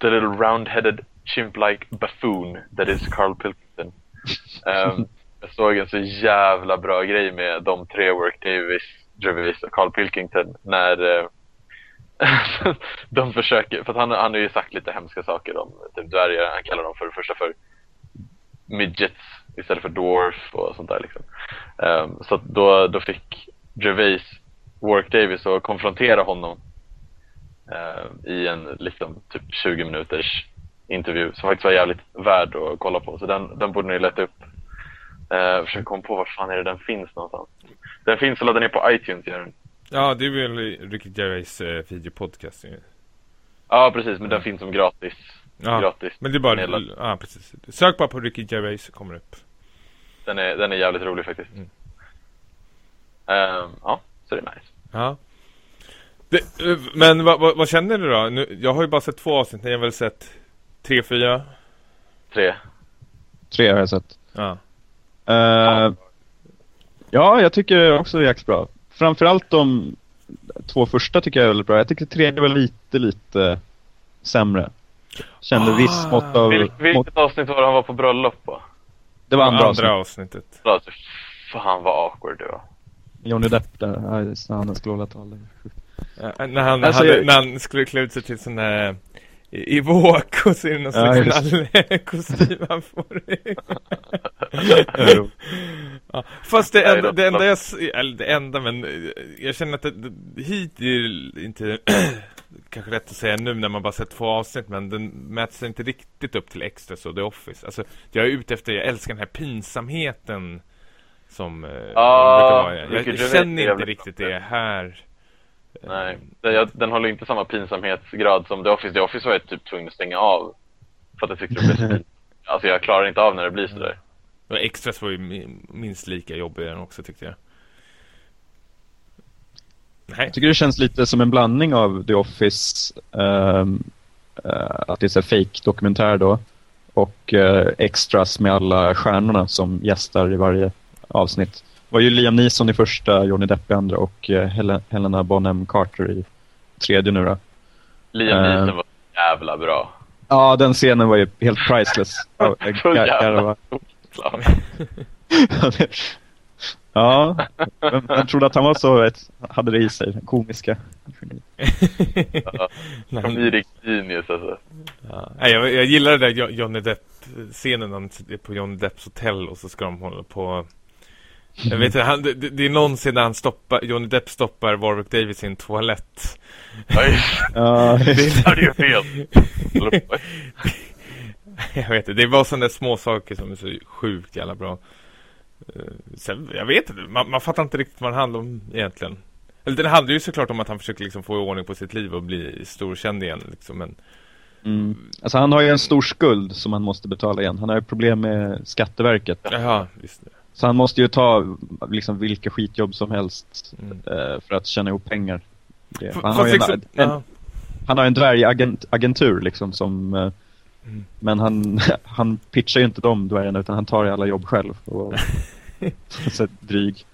S2: The little round-headed chimp-like buffoon that is Carl Pilkington. Um, jag såg en så jävla bra grej med de tre, Work Davis, Gervais och Carl Pilkington, när uh, de försöker, för att han, han har ju sagt lite hemska saker om typ dvärgar, han kallar dem för det första för midgets istället för dwarf och sånt där liksom. Um, så då, då fick Gervais Warwick Davis att konfrontera honom eh, i en liksom typ 20 minuters intervju som faktiskt var jävligt värd att kolla på. Så den, den borde ni leta upp. Eh, försöka komma på var fan är det den finns någonstans. Den finns och laddar ner på iTunes gör den.
S1: Ja, det är väl Ricky Gervais eh, videopodcast.
S2: Ja precis, men den finns som gratis
S1: Ja,
S2: gratis.
S1: men det är bara... Ja, precis. Sök bara på Ricky Gervais så kommer det upp.
S2: Den är, den är jävligt rolig faktiskt.
S1: Mm.
S2: Ehm, ja, så det är nice.
S1: Ja. Det, men vad, vad, vad känner du då? Nu, jag har ju bara sett två avsnitt. Ni har väl sett tre, fyra?
S2: Tre.
S3: Tre har jag sett.
S1: Ja.
S3: Eh, ja, jag tycker det också är jäkligt bra. Framförallt de två första tycker jag är väldigt bra. Jag tycker tredje var lite, lite sämre. Kände
S1: Ah.
S3: viss mått av...
S2: Vil,
S3: mått,
S2: vilket avsnitt var det han var på bröllop på?
S3: det var andra,
S1: andra
S3: avsnitt.
S1: avsnittet.
S2: Alltså, fan vad awkward det var.
S3: Johnny Depp där. Ja, just han skulle hålla tal.
S1: Ja, när, han
S3: Alltså,
S1: hade,
S3: jag-
S1: när han skulle klä ut sig till sån där i, i våk och så är det någon
S3: Ja,
S1: slags kostym han får. Ja, fast det enda, det enda jag, eller det enda men eh, jag känner att det, det, hit är inte kanske rätt att säga nu när man bara sett två avsnitt men den mäter sig inte riktigt upp till extra så The Office. Alltså jag är ute efter, jag älskar den här pinsamheten som eh,
S2: Ja,
S1: brukar vara. Jag, känner inte
S2: jävligt
S1: riktigt det här.
S2: Nej, den, jag, den håller inte samma pinsamhetsgrad som The Office. The Office var jag typ tvungen att stänga av. För att jag tyckte det blev så Alltså jag klarar inte av när det blir sådär.
S1: Och extras var ju mi- minst lika jobbiga den också tyckte jag. Nej.
S3: Jag tycker det känns lite som en blandning av The Office, ehm, eh, att det är så fake dokumentär då, och eh, extras med alla stjärnorna som gästar i varje avsnitt. Det var ju Liam Neeson i första, Johnny Depp i andra och eh, Hel- Helena Bonham Carter i tredje nu då.
S2: Liam
S3: Eh.
S2: Neeson var jävla bra.
S3: Ja, den scenen var ju helt priceless. Ja, jag
S2: Så jävla.
S3: Ja, vem, vem trodde att han var så, ett, hade det i sig, den komiska.
S1: Han-
S2: Comedic genius alltså.
S1: ja. Nej, jag, jag gillar det där Jo- Johnny Depp-scenen på Johnny Depps hotell och så ska de hålla på jag vet inte, han, det, det är någon scen där han stoppar, Johnny Depp stoppar Warwick Davis i en toalett.
S2: Ja, det. hade ju fel.
S1: Jag vet inte, det är bara sådana små saker som är så sjukt jävla bra. Eh, Sen, jag vet inte, man, man fattar inte riktigt vad det handlar om egentligen. Eller det handlar ju såklart om att han försöker liksom få ordning på sitt liv och bli storkänd igen liksom, men
S3: Mm. Alltså han har ju en stor skuld som han måste betala igen. Han har ju problem med Skatteverket.
S1: Jaha, visst det.
S3: Så han måste ju ta liksom vilka skitjobb som helst
S1: Mm.
S3: eh, för att tjäna ihop pengar. Det. Han, har ju en,
S1: liksom,
S3: en,
S1: ja.
S3: han har en dvärgagentur liksom som eh,
S1: Mm.
S3: Men han, han pitchar ju inte de dvärgarna utan han tar alla jobb själv. Och, så dryg.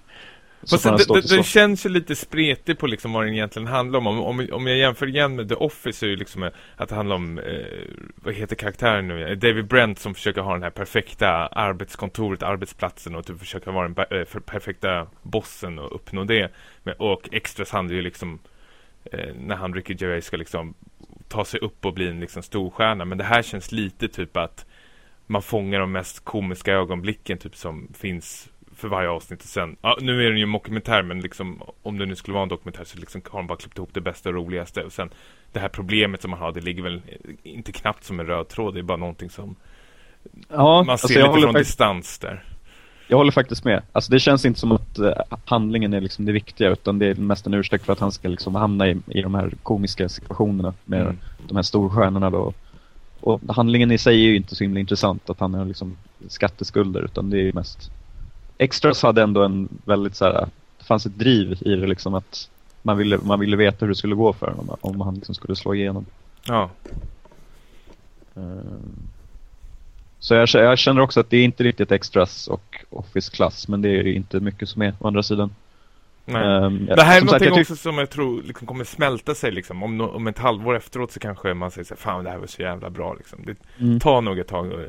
S3: Så
S1: det, det,
S3: till
S1: den
S3: så.
S1: känns ju lite spretig på liksom vad den egentligen handlar om. Om, om, om jag jämför igen med The Office så är ju liksom eh, att det handlar om, eh, vad heter karaktären nu? David Brent som försöker ha den här perfekta arbetskontoret, arbetsplatsen och typ försöka vara den per, eh, perfekta bossen och uppnå det. Men, och extras handlar ju liksom eh, när han, Ricky Gervais, ska liksom ta sig upp och bli en liksom storstjärna. Men det här känns lite typ att man fångar de mest komiska ögonblicken typ som finns för varje avsnitt och sen, ja, nu är den ju en dokumentär men liksom om det nu skulle vara en dokumentär så liksom har de bara klippt ihop det bästa och roligaste och sen det här problemet som man har, det ligger väl inte knappt som en röd tråd, det är bara någonting som
S3: Ja,
S1: man
S3: alltså
S1: ser
S3: jag,
S1: lite från distans där.
S3: jag håller faktiskt med. Alltså det känns inte som att eh, handlingen är liksom det viktiga utan det är mest en ursäkt för att han ska liksom hamna i, i de här komiska situationerna med
S1: Mm.
S3: de här storstjärnorna då. Och handlingen i sig är ju inte så himla intressant att han har liksom skatteskulder utan det är ju mest Extras hade ändå en väldigt så här, det fanns ett driv i det liksom att man ville, man ville veta hur det skulle gå för honom om han liksom skulle slå igenom.
S1: Ja,
S3: Ehm, Så jag, jag känner också att det är inte riktigt Extras och Office-klass men det är inte mycket som är å andra sidan. Ehm,
S1: Det här är
S3: jag tyck-
S1: också som jag tror liksom kommer smälta sig liksom. Om, no- om ett halvår efteråt så kanske man säger så här, fan det här var så jävla bra liksom. Det
S3: Mm.
S1: tar nog ett tag att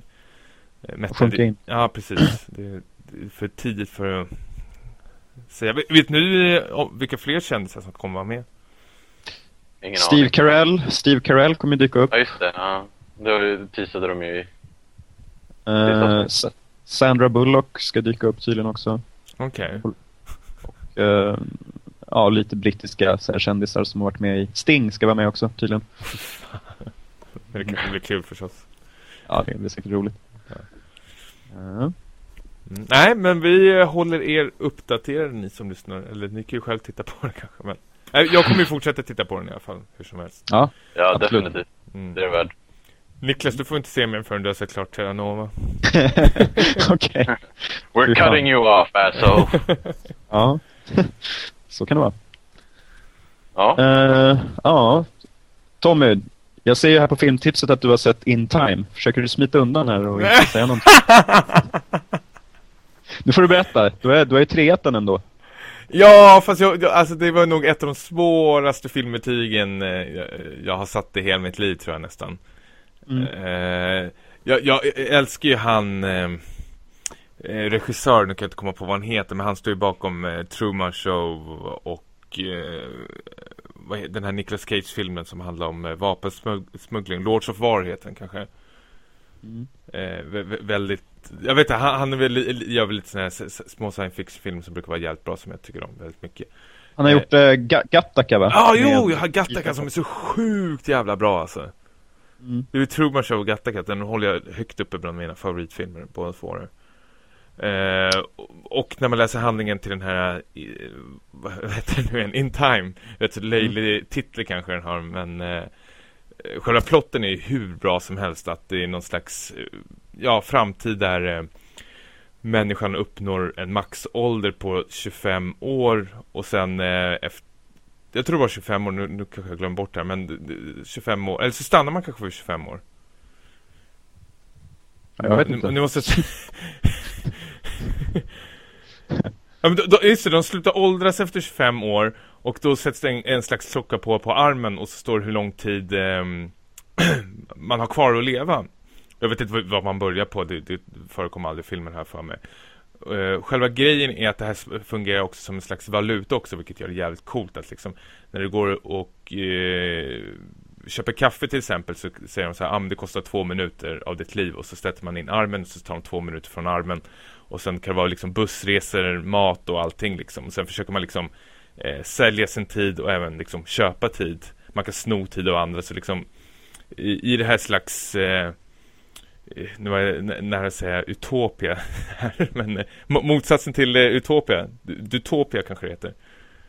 S1: eh, mätta
S3: Sjunka in.
S1: Ja, precis. Det för tidigt för att säga. Vet, ni eh, om vilka fler kändisar som kommer vara med?
S2: Ingen
S3: Steve
S2: aning.
S3: Carell, Steve Carell kommer ju dyka upp.
S2: Ja, just det. Ja. Det teasade de ju i.
S3: Sa- Sandra Bullock ska dyka upp tydligen också.
S1: Okej.
S3: Eh, ja, lite brittiska så här, kändisar som har varit med i Sting ska vara med också tydligen.
S1: Men det kanske blir kul förstås.
S3: Ja, det blir säkert roligt.
S1: Ja.
S3: Ja.
S1: Mm. Nej, men vi håller er uppdaterade ni som lyssnar. Eller ni kan ju själv titta på den kanske. Men... Nej, jag kommer ju fortsätta titta på den i alla fall. Hur som helst.
S3: Ja,
S2: Ja,
S3: Absolut.
S2: definitivt.
S1: Mm.
S2: Det är värd.
S1: Niklas, du får inte se mer förrän du har sett klart Terranova.
S3: Okej.
S2: We're
S3: Fy fan.
S2: cutting you off, asshole.
S3: Ja. Så kan det vara.
S2: Ja.
S3: Eh, ja. Tommy, jag ser ju här på filmtipset att du har sett In Time. Försöker du smita undan här och inte säga någonting? Nu får du berätta. Du är, du är i treettan ändå.
S1: Ja, fast jag, jag, alltså det var nog ett av de svåraste filmbetygen eh, jag, jag har satt i hela mitt liv tror jag nästan.
S3: Mm.
S1: Eh, jag, jag älskar ju han eh, eh, regissör, nu kan jag inte komma på vad han heter, men han står ju bakom eh, Truman Show och eh, den här Nicolas Cage-filmen som handlar om eh, vapensmuggling, Lords of War heter den kanske.
S3: Mm.
S1: Eh, vä- vä- väldigt, jag vet inte, han, han är väl, gör väl lite sådana här små science fiction-filmer som brukar vara jävligt bra som jag tycker om väldigt mycket.
S3: Han har gjort eh, Ga- Gattaca va?
S1: Ja, jo, jag har Gattaca som är så sjukt jävla bra alltså.
S3: Mm.
S1: Det är Truman Show och Gattaca, den håller jag högt uppe bland mina favoritfilmer, båda två. där. Eh, och när man läser handlingen till den här, eh, vad heter det nu igen, In Time, rätt så löjlig titel kanske den har, men eh, själva plotten är ju hur bra som helst, att det är någon slags, eh, ja, framtid där eh, människan uppnår en maxålder på 25 år och sen eh, efter jag tror det var 25 år, nu, nu kanske jag glömmer bort det här, men d- d- 25 år, eller så stannar man kanske vid 25 år.
S3: Ja, Jag vet
S1: nu,
S3: inte.
S1: Nu måste jag... ja, men då, då, just det, de slutar åldras efter 25 år och då sätts det en, en slags klocka på på armen och så står det hur lång tid ehm, man har kvar att leva. Jag vet inte vad, man börjar på, det, det förekommer aldrig i filmen här för mig. Uh, själva grejen är att det här fungerar också som en slags valuta också, vilket gör det jävligt coolt att liksom när du går och eh, köper kaffe till exempel så säger de så här, ah, men det kostar två minuter av ditt liv och så sätter man in armen och så tar de två minuter från armen och sen kan det vara liksom bussresor, mat och allting liksom och sen försöker man liksom eh, sälja sin tid och även liksom köpa tid. Man kan sno tid av andra så liksom i, i det här slags eh, nu var jag nä- nära att säga utopia här, men eh, mo- motsatsen till eh, utopia, du- dutopia kanske det heter.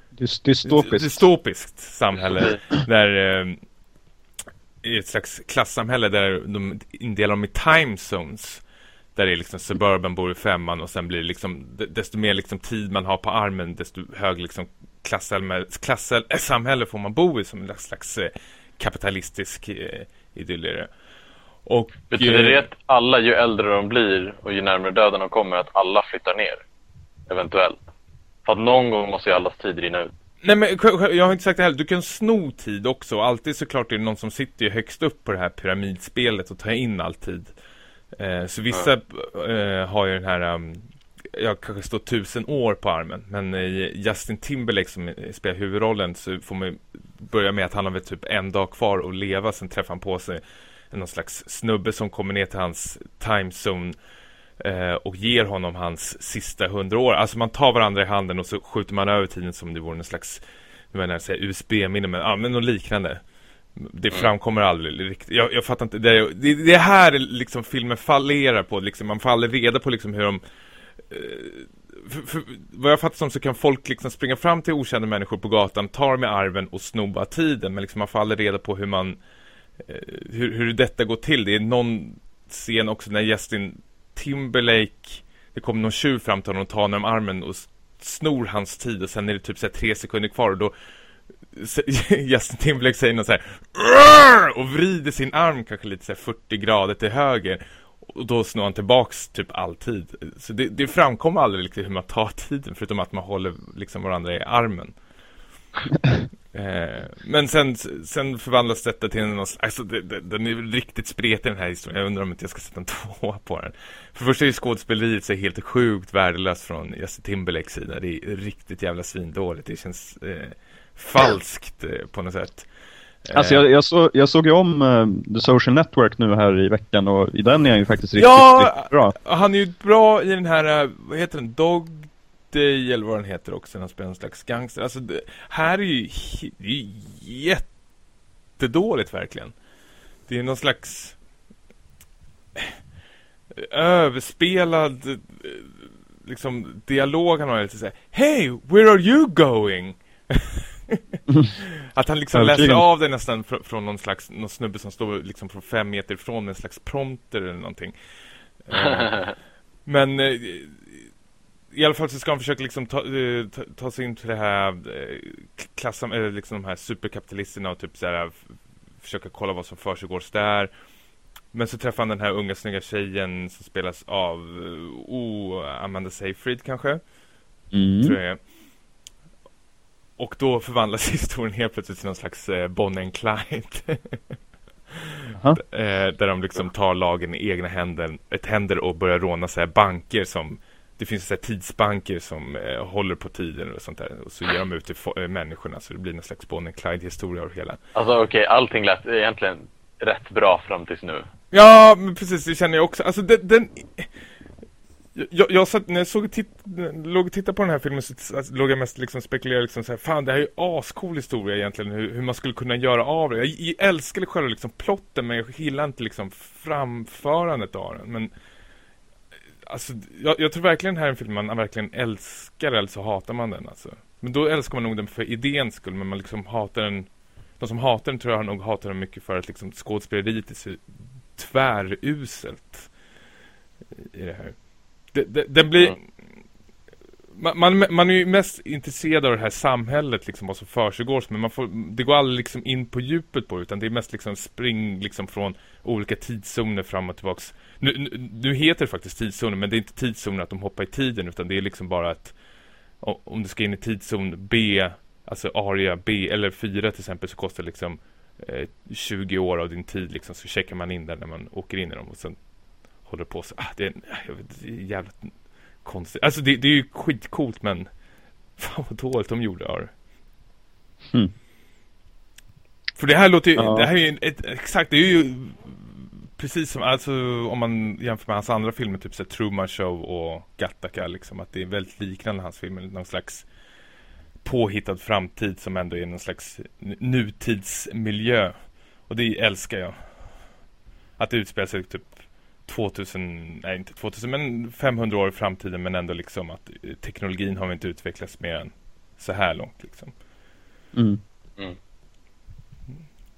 S3: Dys- dystopiskt.
S1: Dystopiskt samhälle där eh, i ett slags klassamhälle där de indelar dem i time zones. Där det är liksom suburban bor i femman och sen blir det liksom desto mer liksom tid man har på armen desto högre liksom klassamhälle, klassamhälle får man bo i som en slags kapitalistisk eh, idyll är det. Och
S2: Betyder
S1: eh,
S2: det att alla, ju äldre de blir och ju närmare döden de kommer, att alla flyttar ner? Eventuellt. För att någon gång måste ju allas tid rinna ut.
S1: Nej men jag har inte sagt det heller, du kan sno tid också Alltid såklart är det någon som sitter ju högst upp på det här pyramidspelet och tar in all tid eh, Så vissa eh, har ju den här um, Jag kanske står tusen år på armen Men i Justin Timberlake som spelar huvudrollen Så får man börja med att han har väl typ en dag kvar att leva Sen träffar han på sig någon slags snubbe som kommer ner till hans timezone eh, och ger honom hans sista hundra år. Alltså man tar varandra i handen och så skjuter man över tiden som det vore en slags nu menar jag säga USB-minne, men, ja, men något liknande. Det framkommer aldrig riktigt. Jag, jag fattar inte. Det är, det, det är här liksom filmen fallerar på. Liksom, man får aldrig reda på liksom hur de... Eh, för, för, vad jag fattar som så kan folk liksom springa fram till okända människor på gatan, ta dem i arven och snoba tiden. Men liksom man får aldrig reda på hur man... Eh, hur, hur detta går till. Det är någon scen också när Justin Timberlake det kommer någon tjuv fram till honom och tar honom om armen och snor hans tid och sen är det typ så här tre sekunder kvar och då Justin Timberlake säger något så här och vrider sin arm kanske lite så här 40 grader till höger och då snor han tillbaks typ all tid. Så det, det framkommer aldrig liksom hur man tar tiden förutom att man håller liksom varandra i armen. Eh, men sen, sen förvandlas detta till en alltså det, det, den är riktigt spretig den här historien. Jag undrar om inte jag ska sätta en två på den. För det första är ju skådespeleriet så helt sjukt värdelöst från Justin Timberlakes sida. Det är riktigt jävla svindåligt. Det känns eh, falskt eh, på något sätt.
S3: Alltså jag, jag, så, jag såg ju om eh, The Social Network nu här i veckan och i den är han ju faktiskt riktigt,
S1: Ja!
S3: riktigt bra.
S1: Han är ju bra i den här, eh, vad heter den? Dog Day eller vad den heter också. Han spelar en slags gangster. Alltså det, här är ju, det är ju jättedåligt verkligen. Det är någon slags eh, överspelad eh, liksom dialog han har lite såhär Hey, where are you going? Att han liksom läser av det nästan fr från någon slags någon snubbe som står liksom från fem meter ifrån med en slags prompter eller någonting. Eh, Men i alla fall så ska han försöka liksom ta, eh, ta, ta sig in till det här eh, klassen, eller liksom de här superkapitalisterna och typ så här, försöka kolla vad som försiggår där. Men så träffar han den här unga snygga tjejen som spelas av oh, Amanda Seyfried kanske,
S3: Mm.
S1: tror jag. Och då förvandlas historien helt plötsligt till någon slags eh, Bonnie and Clyde. Där de liksom tar lagen i egna händer, ett händer och börjar råna så här banker som det finns så här tidsbanker som eh, håller på tiden och sånt där och så ger de ut till eh, människorna så det blir någon slags Bonnie and Clyde historia av hela.
S2: Alltså okej, allting lät egentligen rätt bra fram tills nu.
S1: Ja, men precis, det känner jag också. Alltså den... den jag, jag satt, när jag såg titt, låg och tittade på den här filmen så alltså, låg jag mest liksom spekulerade liksom så här, fan det här är ju ascool historia egentligen, hur, hur man skulle kunna göra av det. Jag, jag älskade själva liksom plotten men jag gillar inte liksom framförandet av den. Men alltså, jag, jag tror verkligen det här är en film man verkligen älskar eller så hatar man den alltså. Men då älskar man nog den för idéns skull, men man liksom hatar den de som hatar den tror jag nog hatar den mycket för att liksom skådespeleriet är så tväruselt i det här. Den blir...
S2: Mm.
S1: Man, man, man är ju mest intresserad av det här samhället, liksom vad som försiggår, men man får, det går aldrig liksom in på djupet på det, utan det är mest liksom spring liksom från olika tidszoner fram och tillbaks. Nu, nu, nu heter det faktiskt tidszoner, men det är inte tidszoner att de hoppar i tiden, utan det är liksom bara att om du ska in i tidszon B, alltså aria B eller 4 till exempel, så kostar det liksom eh, 20 år av din tid liksom, så checkar man in där när man åker in i dem och sen håller på så. Ah, det, är, jag vet, det är jävligt konstigt. Alltså det, det är ju skitcoolt men fan vad dåligt de gjorde det.
S3: Hmm.
S1: För det här låter ju,
S3: Ja.
S1: det här är ju ett, exakt, det är ju precis som, alltså om man jämför med hans andra filmer, typ så här Truman Show och Gattaca liksom, att det är väldigt liknande hans filmer, någon slags påhittad framtid som ändå är någon slags nutidsmiljö. Och det älskar jag. Att det utspelar sig typ 2000, nej inte 2000 men 500 år i framtiden men ändå liksom att eh, teknologin har inte utvecklats mer än så här långt liksom.
S3: Mm.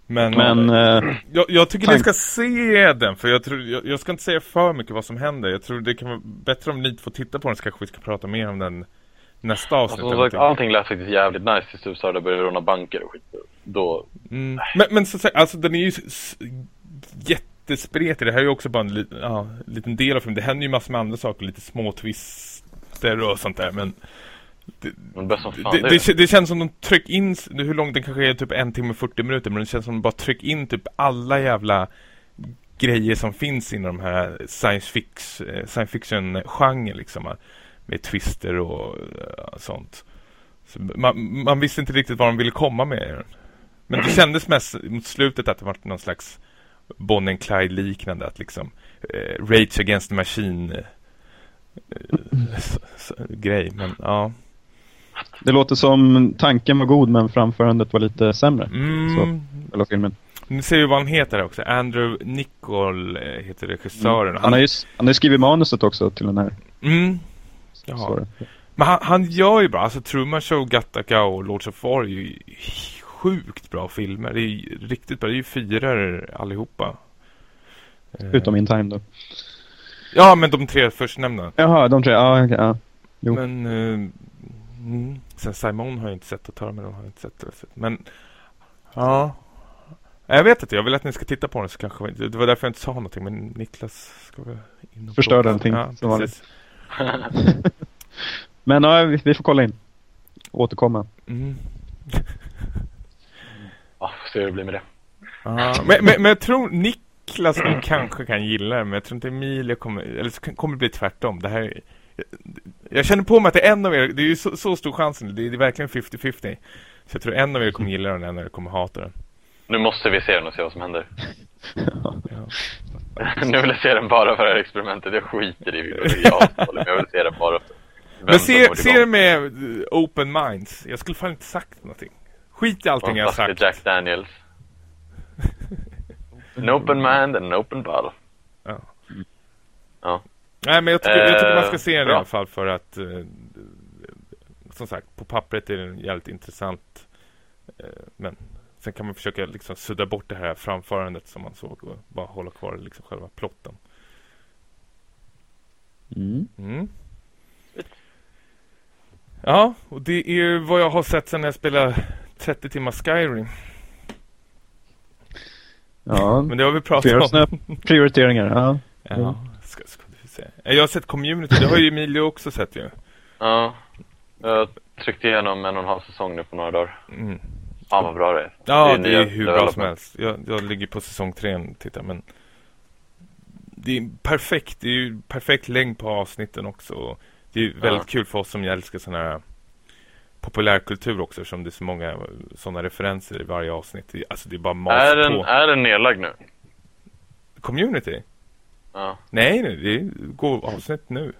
S1: Men,
S3: Men eh,
S1: jag, jag tycker
S3: Tank-
S1: ni ska se den för jag tror, jag, jag ska inte säga för mycket vad som händer. Jag tror det kan vara bättre om ni får titta på den så kanske vi ska prata mer om den nästa avsnitt.
S2: Alltså, som
S1: eller
S2: sagt, allting lät faktiskt jävligt nice tills du startade börja råna banker och skit. Då,
S1: Mm. Men, men så att säga, alltså den är ju s- s- jättespretig. Det här är ju också bara en li, ja, liten del av filmen. Det händer ju massor med andra saker, lite små twister och sånt där. Men det,
S2: men
S1: det,
S2: det,
S1: det, det känns som de tryck in, hur långt den kanske är, typ en timme och 40 minuter. Men det känns som de bara tryck in typ alla jävla grejer som finns inom de här science, fix, eh, science fiction-genren liksom. eh, Med twister och eh, sånt. Så man, man visste inte riktigt vad de ville komma med i. Men det kändes mest mot slutet att det var någon slags Bonnie and Clyde liknande att liksom eh, Rage Against the Machine eh, s- grej, men ja.
S3: det låter som tanken var god men framförandet var lite sämre.
S1: Mm,
S3: Så, eller filmen.
S1: nu ser vi vad han heter också. Andrew Nichol eh, heter regissören.
S3: Han har ju han har skrivit manuset också till den här.
S1: mm, Jaha. Men han, han gör ju bra, alltså Truman Show, Gattaca och Lords of War är ju sjukt bra filmer. Det är riktigt bra, det är ju fyror allihopa. Eh,
S3: Utom In Time då.
S1: Ja, men de tre förstnämnda.
S3: Jaha, de tre. Ja, okej, ja. Jo.
S1: Men eh, mm, sen Simon har jag inte sett och Terminal har jag inte sett. Men ja. Jag vet inte, jag vill att ni ska titta på den så kanske vi- Det var därför jag inte sa någonting Men Niklas ska väl in och plocka.
S3: allting,
S1: ja,
S3: som. Men ja, vi, vi får kolla in. Återkomma.
S1: mm.
S2: se hur det blir med det.
S1: Men, men, men jag tror Niklas nog kanske kan gilla det Men jag tror inte Emilia kommer Eller så kommer det bli tvärtom. Det här är- jag, jag känner på mig att det är en av er Det är ju så, så stor chans nu, det är, det är verkligen 50-50 Så jag tror en av er kommer gilla den En av er kommer hata den.
S2: Nu måste vi se den och se vad som händer.
S1: ja.
S2: nu vill jag se den bara för det här experimentet. Jag skiter i vilket jag jag vill se den bara för vem
S1: Men se, se det med eh, open minds. Jag skulle fan inte sagt någonting Skit i allting
S2: en
S1: jag har sagt
S2: Jack Daniels. An open mind and an open bottle.
S1: Ja.
S2: Ja.
S1: Nej men jag tycker, jag tycker man ska
S2: Eh,
S1: se den i alla fall för att eh, Som sagt, på pappret är den jävligt intressant eh, Men Sen kan man försöka liksom sudda bort det här framförandet som man såg och bara hålla kvar liksom själva plotten.
S3: Mm.
S1: Mm. Ja, och det är ju vad jag har sett sen jag spelade 30 timmar Skyrim.
S3: Ja,
S1: Men det har vi pratat om.
S3: prioriteringar. Ja.
S1: Ja, ska, ska du se. Jag har sett Community, det har ju Emilio också sett ju.
S2: Ja. Jag tryckte igenom en och en halv säsong nu på några dagar.
S1: Mm.
S2: Fan vad bra det är.
S1: Ja,
S2: Det
S1: det
S2: är
S1: är,
S2: nya
S1: hur bra som helst. Jag, jag ligger på säsong tre tittar, men det är perfekt. Det är ju perfekt längd på avsnitten också. Och Det är väldigt
S2: Ja.
S1: kul för oss som älskar sån här populärkultur också, som det är så många sådana referenser i varje avsnitt. Alltså det är bara mas
S2: Är den,
S1: på.
S2: är den nedlagd nu?
S1: Community?
S2: Ja.
S1: Nej, nej, det går avsnitt nu.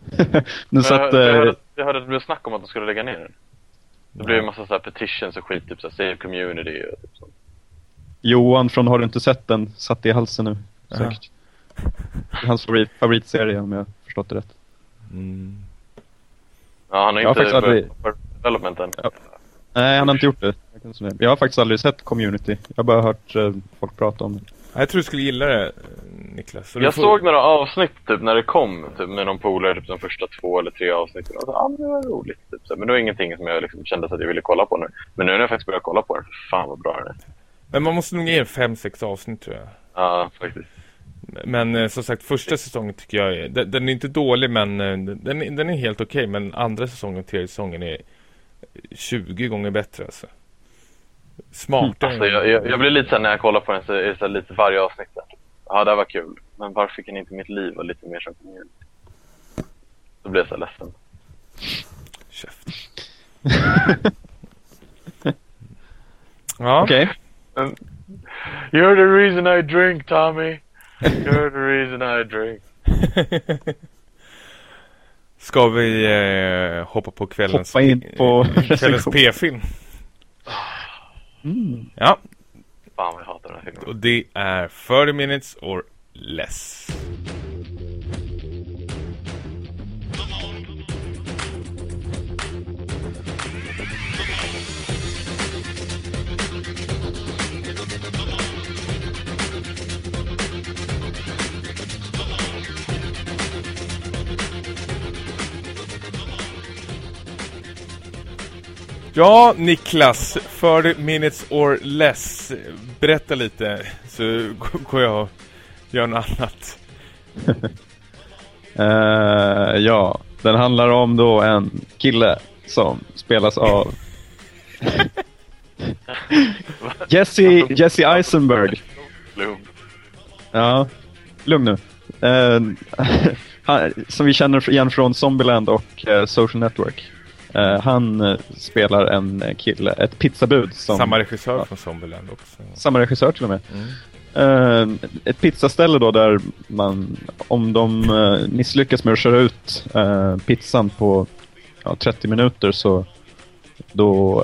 S3: nu
S2: Men
S3: satt...
S2: jag, jag,
S3: eh,
S2: hörde, jag hörde att det blev snack om att de skulle lägga ner den. Det blev ju en massa så här petitions och skit, typ så här, save community och typ sånt.
S3: Johan från Har du inte sett den satt i halsen nu. Säkert. Är Hans favorit, favoritserie om jag förstått det rätt.
S1: Mm.
S2: Ja, han har
S3: Jag har
S2: inte
S3: faktiskt aldrig-
S2: börjat development än.
S3: Ja. Nej, han har inte gjort det. Jag har faktiskt aldrig sett Community. Jag har bara hört eh, folk prata om det.
S1: Jag tror du skulle gilla det, eh, Niklas. Så
S2: Jag
S1: får-
S2: såg några avsnitt typ när det kom, typ med någon polare, typ de första två eller tre avsnitten. Och så, ah, det var roligt. Typ, så. Men det var ingenting som jag liksom kände att jag ville kolla på nu. Men nu när jag faktiskt börjar kolla på för fan vad bra den är.
S1: Men man måste nog ge fem, sex avsnitt tror jag.
S2: Ja, faktiskt.
S1: Men eh, som sagt, första säsongen tycker jag är, den, den är inte dålig men eh, den, är- den är helt okej. men andra säsongen och tredje säsongen är 20 gånger bättre alltså. Smartare.
S2: Alltså, jag, jag, jag blir lite såhär när jag kollar på den så är det så här lite varje avsnitt. där. Ja, det här var kul. Men varför kan inte mitt liv vara lite mer som community? Då blir jag så ledsen.
S1: Käft. ja.
S3: Okej.
S2: Men, You're the reason I drink, Tommy. You're the reason I drink.
S1: Ska vi eh, hoppa på kvällens,
S3: Hoppa in på
S1: kvällens
S3: recension.
S1: P-film?
S3: Mm.
S1: Ja,
S2: Fan vad jag hatar den här filmen.
S1: och det är 30 minutes or less. Ja, Niklas, 40 minutes or less. Berätta lite så går jag och gör något annat.
S3: Eh, ja, den handlar om då en kille som spelas av Jesse, Jesse Eisenberg.
S2: Bloom.
S3: Ja, lugn nu. Han, som vi känner igen från Zombieland och eh, Social Network. Eh, han eh, spelar en kille, ett pizzabud. Som,
S1: Samma regissör
S3: ja.
S1: från Zombieland också.
S3: samma regissör till och med.
S1: Mm.
S3: Eh, ett pizzaställe då där man, om de eh, misslyckas med att köra ut eh, pizzan på ja, 30 minuter så då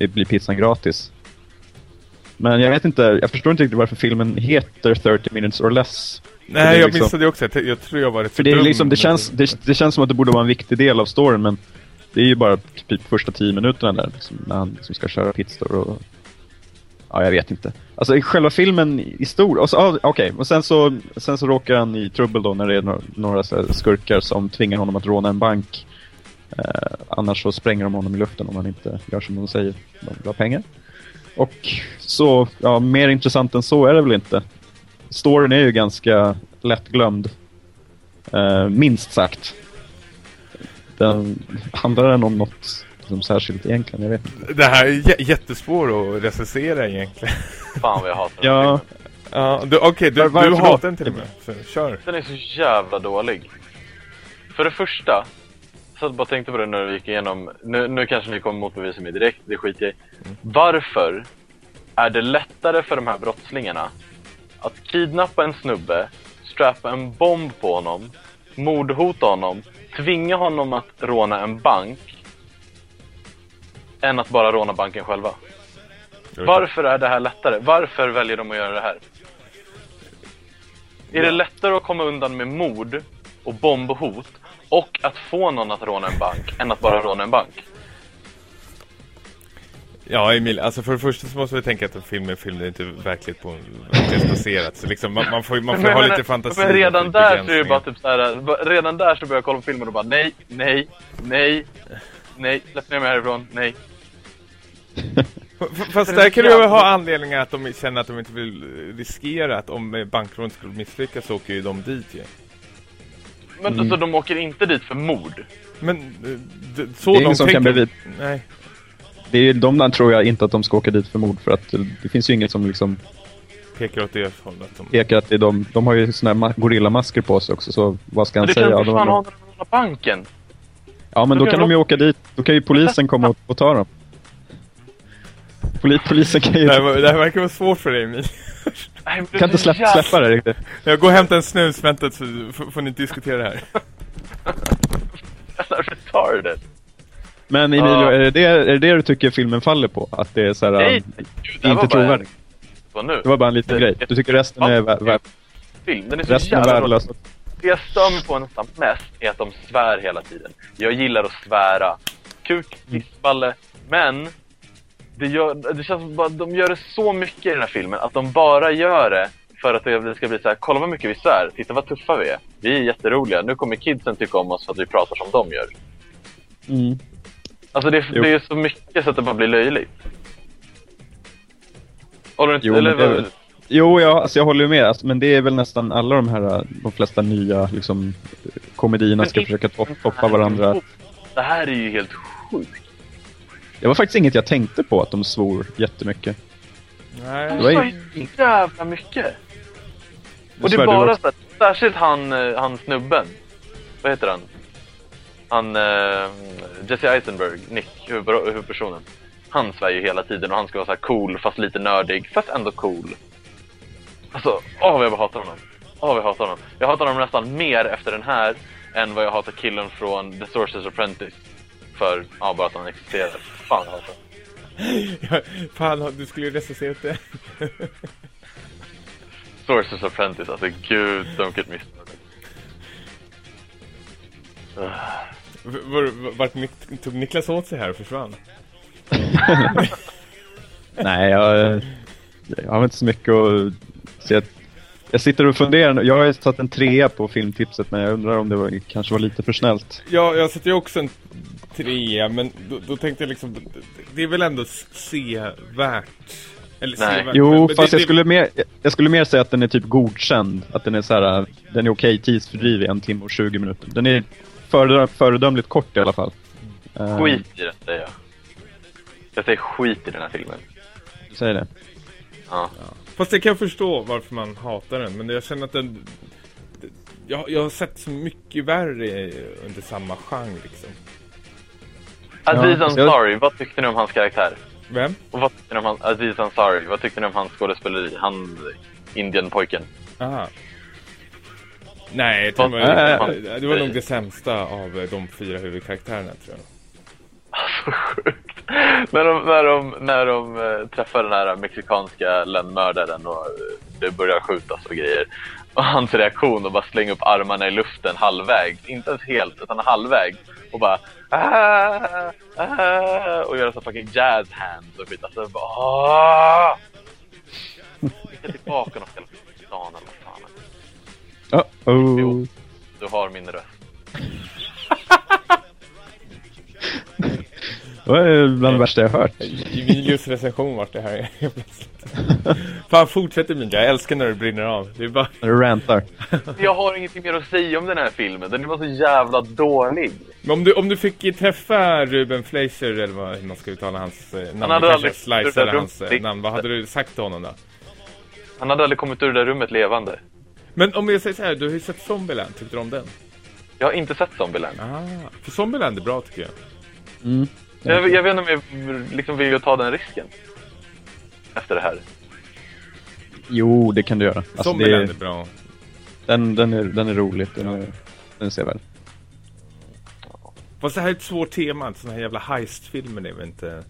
S3: eh, blir pizzan gratis. Men jag vet inte, jag förstår inte riktigt varför filmen heter 30 minutes or less. det
S1: Nej, jag
S3: liksom-
S1: missade det också. Jag, jag tror jag var rätt
S3: För det, är
S1: dum.
S3: liksom, det, känns, det, det känns som att det borde vara en viktig del av storyn men det är ju bara typ första 10 minuterna där liksom, när han liksom ska köra pizzor och Ja, jag vet inte. Alltså själva filmen i stor... och så- ah, Okej, och sen så, sen så råkar han i trubbel då när det är några, några så här skurkar som tvingar honom att råna en bank. Eh, annars så spränger de honom i luften om han inte gör som de säger. De vill ha pengar. Och så, ja, mer intressant än så är det väl inte. Storyn är ju ganska lättglömd. Eh, minst sagt. Den, handlar den om något som särskilt egentligen? Jag vet inte.
S1: Det här är jä- jättesvår att recensera egentligen.
S2: Fan vad jag hatar den
S3: Ja.
S1: Ja, du- okej, du,
S3: Var-
S1: du hatar den till och med. Så, kör.
S2: Den är så jävla dålig. För det första, så jag bara tänkte på det när vi gick igenom, nu, nu kanske ni kommer motbevisa mig direkt, det skiter jag i. Varför är det lättare för de här brottslingarna att kidnappa en snubbe, strappa en bomb på honom, mordhota honom, tvinga honom att råna en bank än att bara råna banken själva? Varför är det här lättare? Varför väljer de att göra det här? Är det lättare att komma undan med mord och bombhot och att få någon att råna en bank än att bara råna en bank?
S1: Ja, Emil, alltså för det första så måste vi tänka att en film är en film, det är inte verkligt på verklighetsbaserat. Så liksom, man, man får, man får
S2: Men
S1: ha
S2: jag
S1: lite fantasi.
S2: Men redan där så är det bara typ så här. Redan där så börjar jag kolla på filmen och bara nej, nej, nej, nej, släpp ner mig härifrån, nej.
S1: Fast där kan det ju ha anledningar att de känner att de inte vill riskera att om bankrånet skulle misslyckas så åker ju de dit ju.
S2: Men
S3: Mm.
S2: så de åker inte dit för mord?
S1: Men eh, så
S3: Det är
S1: de
S3: ingen som kan
S1: tänker-
S3: bevis-
S1: Nej.
S3: Det är de där tror jag inte att de ska åka dit för mord för att det finns ju inget som liksom
S1: Pekar åt det hållet. De...
S3: pekar att det är de. De har ju såna här ma- gorillamasker på sig också så vad ska
S2: Men
S3: han
S2: det
S3: säga?
S2: kan
S3: Ja,
S2: ju
S3: de-
S2: fan ha den här banken.
S3: Ja men
S2: Då
S3: då
S2: kan
S3: kan de ju åka dit. Då kan ju polisen komma och, och ta dem. Poli, polisen kan ju...
S1: Det, här, det här verkar vara svart för dig Emil.
S2: Nej, men det
S3: kan inte
S2: så
S3: släppa, det riktigt.
S1: Jag går och hämtar en snus, vänta så får, får ni diskutera det här.
S2: jävla retarded.
S3: Men Emilio,
S2: Ja.
S3: är, det det, är det det du tycker filmen faller på? Att det är så här,
S2: Nej,
S3: um,
S2: det
S3: inte
S2: bara
S3: trovärdigt?
S2: Nu?
S3: Det var bara en liten
S2: Det-
S3: grej. Du tycker resten är, vä- vä-
S2: film. Den är så
S3: resten är
S2: jävla
S3: värdelös?
S2: Det jag stör mig på nästan mest är att de svär hela tiden. Jag gillar att svära. Kuk, pissballe. Men det, gör, det känns att de gör det så mycket i den här filmen att de bara gör det för att det ska bli så här. kolla vad mycket vi svär, titta vad tuffa vi är. Vi är jätteroliga, nu kommer kidsen tycka om oss för att vi pratar som de gör.
S3: Mm.
S2: Alltså det, det är så mycket så att det bara blir löjligt. Håller du inte,
S3: Jo,
S2: eller
S3: det är
S2: vad-
S3: väl- Jo, ja, alltså jag håller ju med. Alltså, men det är väl nästan alla de här, de flesta nya liksom, komedierna
S2: Men
S3: ska försöka top- toppa varandra.
S2: Det här är ju helt sjukt.
S3: Det var faktiskt inget jag tänkte på att de svor jättemycket.
S1: Nej.
S2: De
S3: Det var
S2: sa
S3: ju-
S2: ju jävla mycket. Och det är bara så att, särskilt han, eh, han snubben. Vad heter han? Han, eh, Jesse Eisenberg, Nick, huvud, huvudpersonen. Han svär ju hela tiden och han ska vara så cool fast lite nördig, fast ändå cool. Alltså, åh vad jag hatar honom. Åh vad jag hatar honom. Jag hatar honom nästan mer efter den här än vad jag hatar killen från The Sorcerer's Apprentice. För, ja, bara att han existerar. Fan honom.
S1: Ja, fan, du skulle ju recensera det.
S2: Sorcerer's Apprentice, alltså gud, don't get me started.
S1: Vart tog Niklas åt sig här och försvann?
S3: Nej, jag, jag har inte så mycket att säga. Jag sitter och funderar. Jag har ju satt en trea på filmtipset men jag undrar om det var, kanske var lite för snällt.
S1: Ja, jag sätter ju också en trea, men då, då tänkte jag liksom, det är väl ändå sevärt? Eller
S2: Nej.
S1: sevärt,
S3: Jo,
S1: men- men
S3: fast
S1: det,
S3: jag skulle, mer, jag skulle mer säga att den är typ godkänd. Att den är så här, den är okej tidsfördriv i en timme och 20 minuter. Den är föredö- föredömligt kort i alla fall. Eh,
S2: Skit i det, säger jag. Jag säger skit i den här filmen.
S3: Du säger det?
S2: Ja.
S1: Fast jag kan förstå varför man hatar den, men jag känner att den... Jag, jag har sett så mycket värre under samma genre liksom.
S2: Aziz
S3: jag-
S2: Ansari, vad tyckte ni om hans karaktär?
S1: Vem?
S2: Och vad tyckte ni om han, Aziz Ansari? Vad tyckte ni om hans skådespeleri? Han, Indian-pojken.
S1: Aha. Nej, det var,
S3: Äh,
S1: det var nog det sämsta av eh, de fyra huvudkaraktärerna tror jag.
S2: Så sjukt. När de, när de, när de eh, träffar den här mexikanska lönnmördaren och eh, det börjar skjutas och grejer. Och hans reaktion och bara slänga upp armarna i luften halvvägs. Inte ens helt, utan halvvägs. Och bara ah, ah, och göra så fucking jazz hands och skit. Alltså bara ah! Skicka tillbaka något
S3: Uh
S2: Jo.
S3: -oh.
S2: Du har min röst.
S3: Det var bland det värsta jag hört.
S1: I Emilius recension vart det här plötsligt. Fan, fortsätt Emilia. Jag älskar när det brinner av. Det är bara...
S3: När du rantar.
S2: Jag har ingenting mer att säga om den här filmen. Den var så jävla dålig.
S1: Men om du, om du fick träffa Ruben Fleischer, eller vad man ska uttala hans eh, namn,
S2: Han
S1: du
S2: hade
S1: kanske
S2: aldrig- Ruben
S1: hans eh, namn. Vad hade du sagt till honom då?
S2: Han hade aldrig kommit ur det där rummet levande.
S1: Men om jag säger så här, du har ju sett Zombieland, tyckte du om den?
S2: Jag har inte sett Zombieland.
S1: Ah, för Zombieland är bra tycker jag.
S3: Mm.
S2: Jag, jag vet inte om jag liksom vill ta den risken. Efter det här.
S3: Jo, det kan du göra. Alltså,
S1: Zombieland
S3: det,
S1: är bra.
S3: den, den, är, den är rolig. Den är, den ser väl.
S1: Fast det här är ett svårt tema, sådana här jävla heistfilmer är väl inte...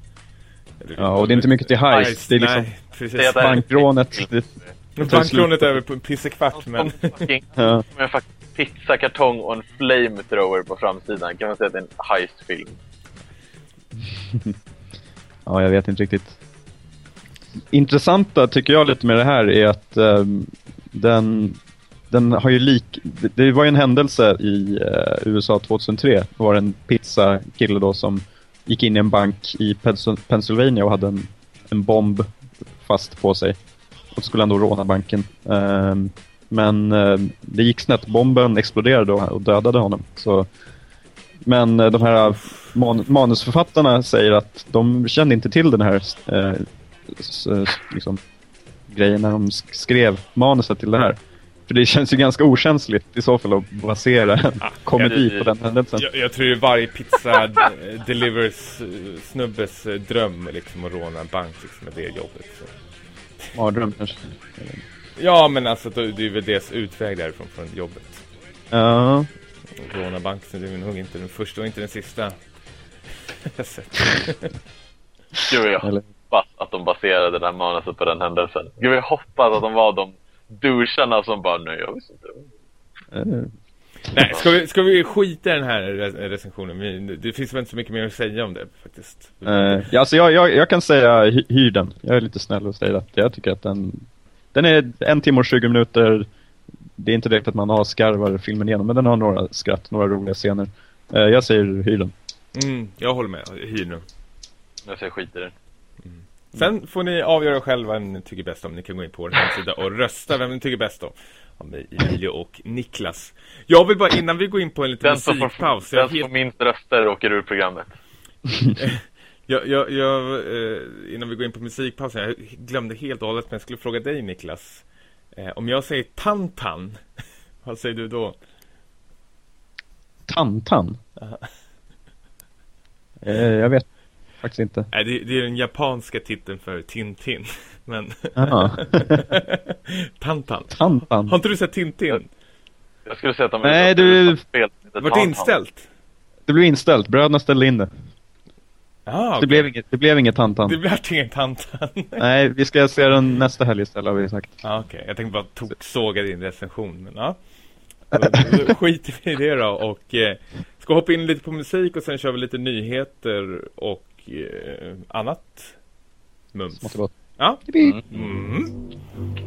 S1: eller-
S3: Ja, och det är inte mycket till heist. Det är liksom
S1: Nej, precis.
S2: Det är där-
S3: bankrånet. Det,
S1: Bankrånet är väl på en pissekvart, men...
S3: Ja.
S2: som en fucking pizzakartong och en flamethrower på framsidan. Kan man säga att det är en heistfilm?
S3: ja, jag vet inte riktigt. Intressanta tycker jag lite med det här är att um, den, den har ju lik... Det, det var ju en händelse i uh, USA 2003. Det var en pizzakille då som gick in i en bank i Pennsylvania och hade en, en bomb fast på sig. Och så skulle han då råna banken. Um, men uh, det gick snett. Bomben exploderade och, dödade honom. Så men de här man manusförfattarna säger att de kände inte till den här eh, liksom, grejen när de skrev manuset till det här. För det känns ju ganska okänsligt i så fall att basera en ah, komedi ja, på den händelsen.
S1: Jag, jag tror varje pizza delivers snubbes dröm liksom att råna en bank liksom, med det jobbet. Så.
S3: Mardröm kanske?
S1: Ja, men alltså det är väl deras utväg därifrån från jobbet.
S3: Ja.
S1: Råna banken, det är nog inte den första och inte den sista jag sett.
S2: Gud, jag hoppas att de baserade det där manuset på den händelsen. Gud, jag hoppas att de var de doucharna som bara, nej, jag visste inte.
S1: Nej, ska vi, ska vi skita i den här recensionen? Det finns väl inte så mycket mer att säga om det faktiskt.
S3: Uh, ja, alltså jag, jag, jag kan säga hyr den. Jag är lite snäll och säger att jag tycker att den, den är en timme och 20 minuter det är inte direkt att man har skarvar filmen igenom, men den har några skratt, några roliga scener. Eh, jag säger hyr den.
S1: Mm, jag håller med. Hyr nu.
S2: Jag säger skit i den.
S1: Mm. Sen får ni avgöra själva vem ni tycker bäst om. Ni kan gå in på vår hemsida och rösta vem ni tycker bäst om. Emilio och Niklas. Jag vill bara innan vi går in på en liten den musikpaus.
S2: Den som helt... minst röster åker ur programmet.
S1: jag, jag, jag, eh, innan vi går in på musikpausen, jag glömde helt och hållet, men jag skulle fråga dig Niklas. Eh, om jag säger tantan, vad säger du då?
S3: Tantan? eh, jag vet faktiskt inte.
S1: Nej, det, det, är den japanska titeln för Tintin. Men Tantan.
S3: Tantan.
S1: Har inte du sett Tintin?
S2: Jag skulle säga att de
S3: Nej, du...
S1: Vart inställt?
S3: Det blev inställt. Bröderna ställde in det.
S1: Ah, okay.
S3: det, blev inget, det blev inget tantan.
S1: Det blev inget tantan.
S3: Nej, vi ska se den nästa helg istället har vi sagt.
S1: Ah, Okej, okay. jag tänkte bara toksåga din recension. Men ja, då, då skiter vi i det då. Och eh, ska hoppa in lite på musik och sen kör vi lite nyheter och eh, annat mums. Ja. Mm. Mm.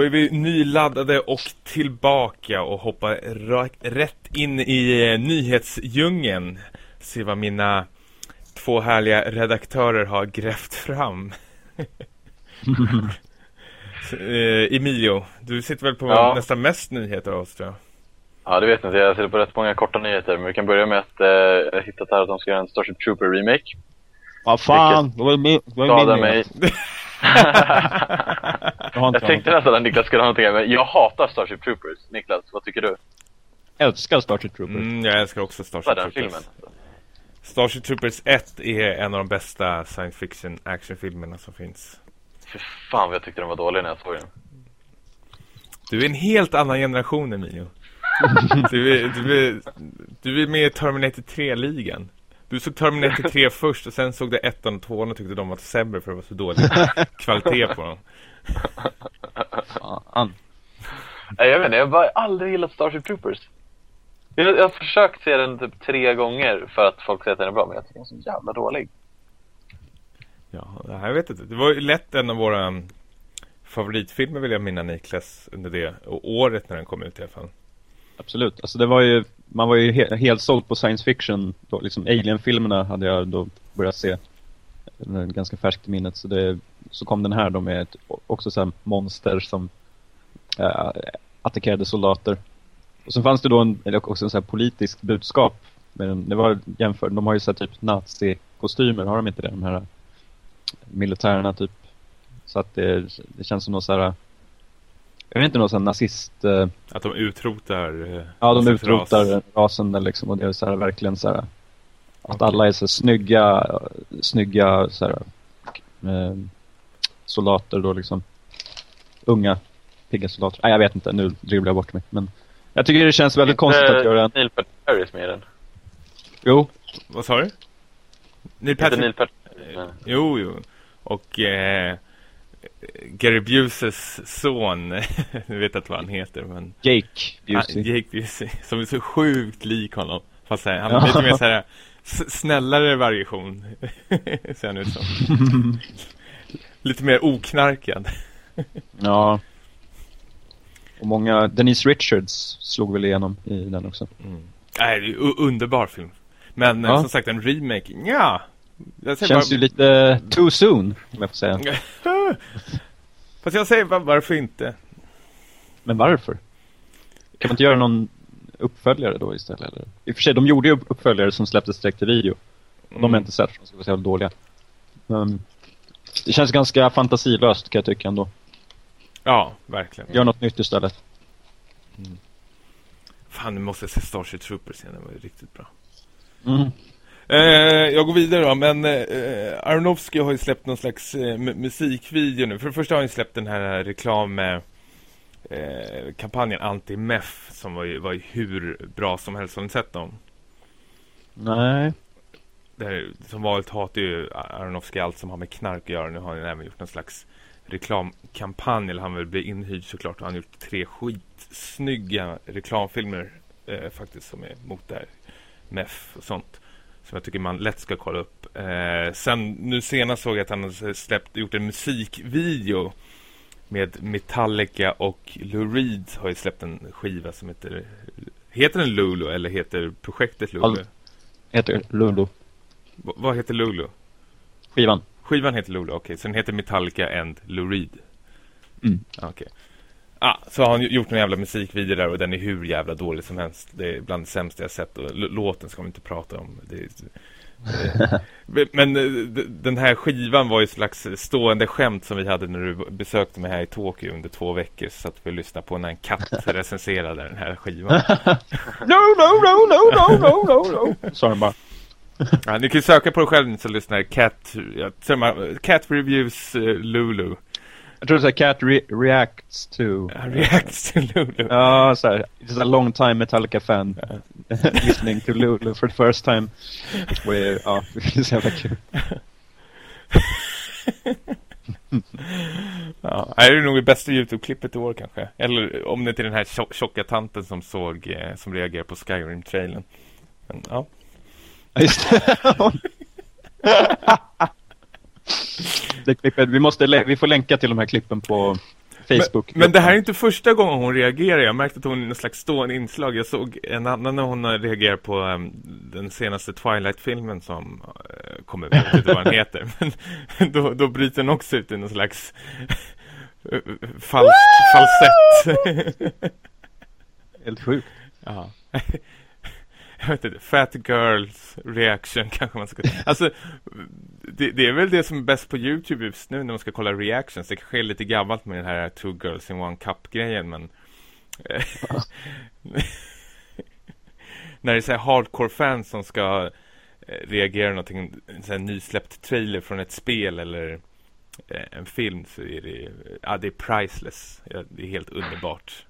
S1: Då är vi nyladdade och tillbaka och hoppar rätt in i eh, nyhetsdjungeln. Se vad mina två härliga redaktörer har grävt fram. Eh, Emilio, du sitter väl på
S2: Ja.
S1: nästan mest nyheter av oss tror jag.
S2: Ja, det vet inte. Jag ser på rätt många korta nyheter. Men vi kan börja med att eh, jag har hittat här att de ska göra en Starship Trooper remake.
S3: Vad fan, det var min, det var min
S2: mig.
S3: Jag
S2: jag tänkte nästan att Niklas skulle ha någonting, men jag hatar Starship Troopers. Niklas, vad tycker du?
S3: älskar Starship Troopers.
S1: Mm, jag älskar också Starship Troopers.
S2: filmen?
S1: Starship Troopers 1 är en av de bästa science fiction actionfilmerna som finns.
S2: Fy fan vad jag tyckte den var dålig när jag såg den.
S1: Du är en helt annan generation, Emilio. Du är, du är, du är med i Terminator 3-ligan. Du såg Terminator 3 först och sen såg du ettan och tvåan och tyckte de var sämre för det var så dålig kvalitet på dem.
S3: Fan.
S2: Nej, jag vet inte, jag har aldrig gillat Starship Troopers. Jag, jag har försökt se den typ tre gånger för att folk säger att den är bra, men jag tycker den är så jävla dålig.
S1: Ja, jag vet inte. Det var ju lätt en av våra um, favoritfilmer vill jag minna Niklas under det och året när den kom ut i alla fall.
S3: Absolut. Alltså det var ju, man var ju he helt såld på science fiction. Då, liksom Alien-filmerna hade jag då börjat se. Den är ganska färskt i minnet. Så, det, så kom den här då med ett, också så monster som äh, attackerade soldater. Och sen fanns det då en, också en så här politiskt budskap. Men det var jämfört, de har ju så här typ nazi-kostymer, har de inte det? De här militärerna typ. Så att det, det känns som någon så här jag vet inte, någon sån nazist... eh,
S1: Att de utrotar eh,
S3: Ja, de utrotar
S1: ras.
S3: rasen där liksom och det är så här verkligen så här att alla är så snygga, snygga så här, eh, soldater då liksom. Unga, pigga soldater. Nej, jag vet inte, nu dribblar jag bort mig. Men jag tycker det känns väldigt konstigt att göra en...
S2: Neil Patrick Harris med den.
S3: Jo,
S1: Vad sa du? Neil
S2: Inte
S1: Patrick
S2: Neil Patrick.
S1: Eh, Jo, jo. Och eh, Gary Buses son, nu vet jag inte vad han heter, men
S3: Jake
S1: ah,
S3: Busey.
S1: Jake Busey, som är så sjukt lik honom. Fast eh, han
S3: Ja.
S1: är lite mer såhär snällare variation, ser han ut som. lite mer oknarkad.
S3: Ja. Och många, Denise Richards slog väl igenom i den också.
S1: Mm. Nej, underbar film. Men eh,
S3: Ja.
S1: som sagt, en remake, ja.
S3: Känns
S1: bara-
S3: ju lite too soon, om jag får säga.
S1: Fast jag säger bara, varför inte?
S3: Men varför? Kan man inte göra någon uppföljare då istället? Eller? I och för sig, de gjorde ju uppföljare som släpptes direkt till video. Och de
S1: Mm.
S3: jag inte sett, för de ska vara så dåliga. Men det känns ganska fantasilöst kan jag tycka ändå.
S1: Ja, verkligen.
S3: Gör något nytt istället.
S1: Fan, nu måste jag se Starship Troopers igen. Det var ju riktigt bra.
S3: Mm.
S1: Eh, jag går vidare då, men eh, Aronofsky har ju släppt någon slags eh, mu- musikvideo nu. För det första har han ju släppt den här reklam eh, eh, kampanjen Anti-MEF som var ju, var ju hur bra som helst. Har ni sett dem?
S3: Nej.
S1: Här, som vanligt hatar ju Aronofsky allt som har med knark att göra. Nu har han även gjort någon slags reklamkampanj, eller han vill bli inhyrd såklart. Och han har gjort tre skitsnygga reklamfilmer eh, faktiskt som är mot det här MEF och sånt. Som jag tycker man lätt ska kolla upp. Eh, sen nu senast såg jag att han har släppt, gjort en musikvideo med Metallica och Lou Reed har ju släppt en skiva som heter Heter den Lulu eller heter projektet Lulu?
S3: All- Heter Lulu.
S1: V- vad heter Lulu?
S3: Skivan.
S1: Skivan heter Lulu, okej. Så den heter Metallica and Lou Reed.
S3: Mm.
S1: Okej. Ah, så har han gjort en jävla musikvideo där och den är hur jävla dålig som helst. Det är bland det sämsta jag sett och låten ska man inte prata om. Det är, men eh, den här skivan var ju slags stående skämt som vi hade när du besökte mig här i Tokyo under två veckor. Så att vi lyssnade på när en katt recenserade den här skivan.
S3: No, no, no, no, no, no, no, no. Sa den bara.
S1: Ja, ni kan söka på det själv så lyssnar Cat, tror man, Cat Reviews eh, Lulu.
S3: Jag tror det är Cat re- reacts to...
S1: Reacts to Lulu.
S3: Ja, så här. It's a long time Metallica fan. Listening to Lulu for the first time. Är, ja, det är så jävla kul.
S1: Ja, det är nog det bästa Youtube-klippet i år kanske. Eller om det är till den här tjock- tjocka tanten som såg, eh, som reagerar på Skyrim-trailen. Men. Ja,
S3: Just det. Det klippet, vi, måste vi får länka till de här klippen på Facebook.
S1: Men, men, det här är inte första gången hon reagerar. Jag märkte att hon är en slags stående inslag. Jag såg en annan när hon reagerar på um, den senaste Twilight-filmen som uh, kommer. Vet inte vad den heter. Men då, då bryter den också ut i någon slags uh, falsk falsett.
S3: Helt sjukt.
S1: Ja. Jag vet inte, fat girls reaction kanske man ska Alltså, det, det, är väl det som är bäst på Youtube just nu när man ska kolla reactions. Det kanske är lite gammalt med den här two girls in one cup-grejen, men när det är så här hardcore-fans som ska eh, reagera någonting, en sån här nysläppt trailer från ett spel eller eh, en film så är det, ja, det är priceless. Ja, det är helt underbart.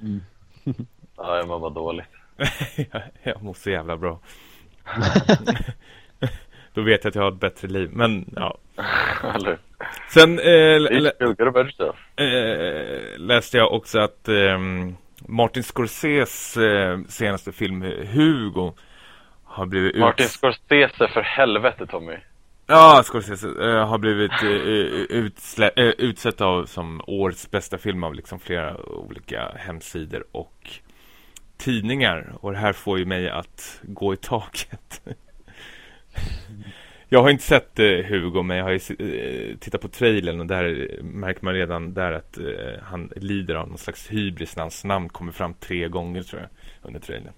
S2: Mm. ja, jag mår bara dåligt.
S1: jag mår så jävla bra. Då vet jag att jag har ett bättre liv. Men ja. Sen eh, eh, läste jag också att eh, Martin Scorseses eh, senaste film Hugo har blivit
S2: Martin Scorsese för helvete Tommy.
S1: Ja, Scorsese äh, har blivit äh, äh, utsett av som årets bästa film av liksom flera olika hemsidor och tidningar. Och det här får ju mig att gå i taket. jag har inte sett eh, Hugo, men jag har ju eh, tittat på trailern och där märker man redan där att eh, han lider av någon slags hybris när hans namn kommer fram tre gånger tror jag under trailern.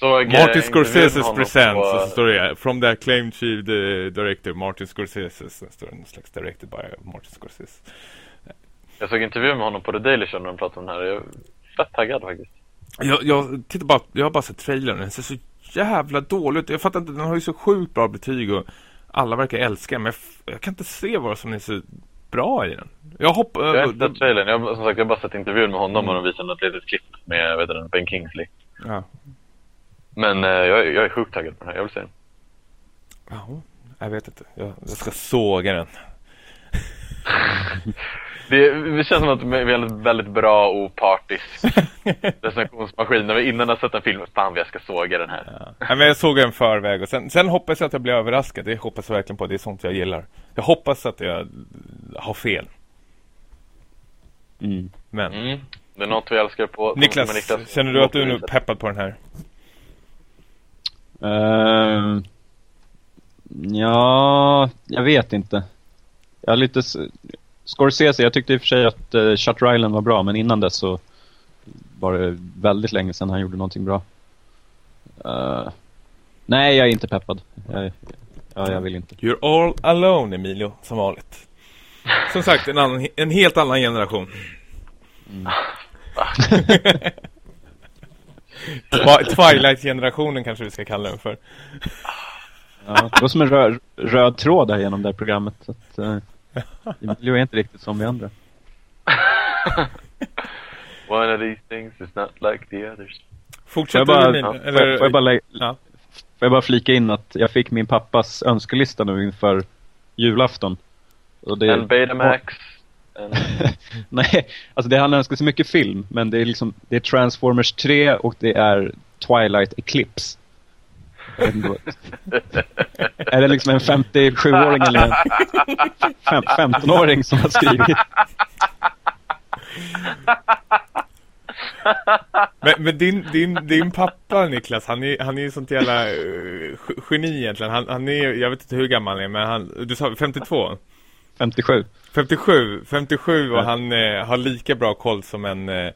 S1: Såg, Martin Scorseses presents på... så står det From the acclaimed chief director Martin Scorsese så står det någon slags directed by Martin Scorsese
S2: Jag såg intervju med honom på The Daily Show när de pratade om den här Jag fett taggad faktiskt
S1: jag, jag tittar bara, jag har bara sett trailern Den ser så jävla dålig ut Jag fattar inte, den har ju så sjukt bra betyg och alla verkar älska den Men jag, jag kan inte se vad som är så bra i den
S2: Jag hoppas Jag har inte sett trailern, jag, som sagt jag har bara sett intervjun med honom mm. och de visade ett litet klipp med, vet du, Ben Kingsley Ja men eh, jag, jag är sjukt taggad på den här, jag vill se den.
S1: Ja, jag vet inte. Jag, jag ska såga den.
S2: det, det, känns som att vi är en väldigt bra opartisk recensionsmaskin. När vi innan har sett en film, fan jag ska såga den här.
S1: Ja. men jag såg den förväg och sen, sen hoppas jag att jag blir överraskad. Det hoppas jag verkligen på. Det är sånt jag gillar. Jag hoppas att jag har fel.
S2: Mm. Men. Mm. Det är något vi älskar på.
S1: Niklas, Niklas känner du att du är nu peppad på den här?
S3: Uh, ja, jag vet inte. Jag har lite... Scorsese, jag tyckte i och för sig att uh, Shutter Island var bra, men innan dess så var det väldigt länge sedan han gjorde någonting bra. Uh, nej, jag är inte peppad. Jag, ja, jag vill inte.
S1: You're all alone, Emilio, som vanligt. Som sagt, en, annan, en helt annan generation. Mm. Twilight-generationen kanske vi ska kalla den för.
S3: Ja, det var som en röd, röd tråd där genom det här programmet. Att, uh, Emilio är inte riktigt som vi andra.
S2: One of these things is not like the others.
S1: Fortsätter jag
S3: bara, eller, får, jag, får, jag bara ja. får jag bara flika in att jag fick min pappas önskelista nu inför julafton.
S2: Och det, en Betamax
S3: Nej, alltså det handlar ganska så mycket film. Men det är liksom, det är Transformers 3 och det är Twilight Eclipse är det liksom en 57-åring eller en 15-åring som har skrivit?
S1: men, men din, din, din pappa Niklas, han är, han är ju sånt jävla uh, geni egentligen. Han, han är, jag vet inte hur gammal han är, men han, du sa 52?
S3: 57.
S1: 57, 57 och ja. han eh, har lika bra koll som en eh,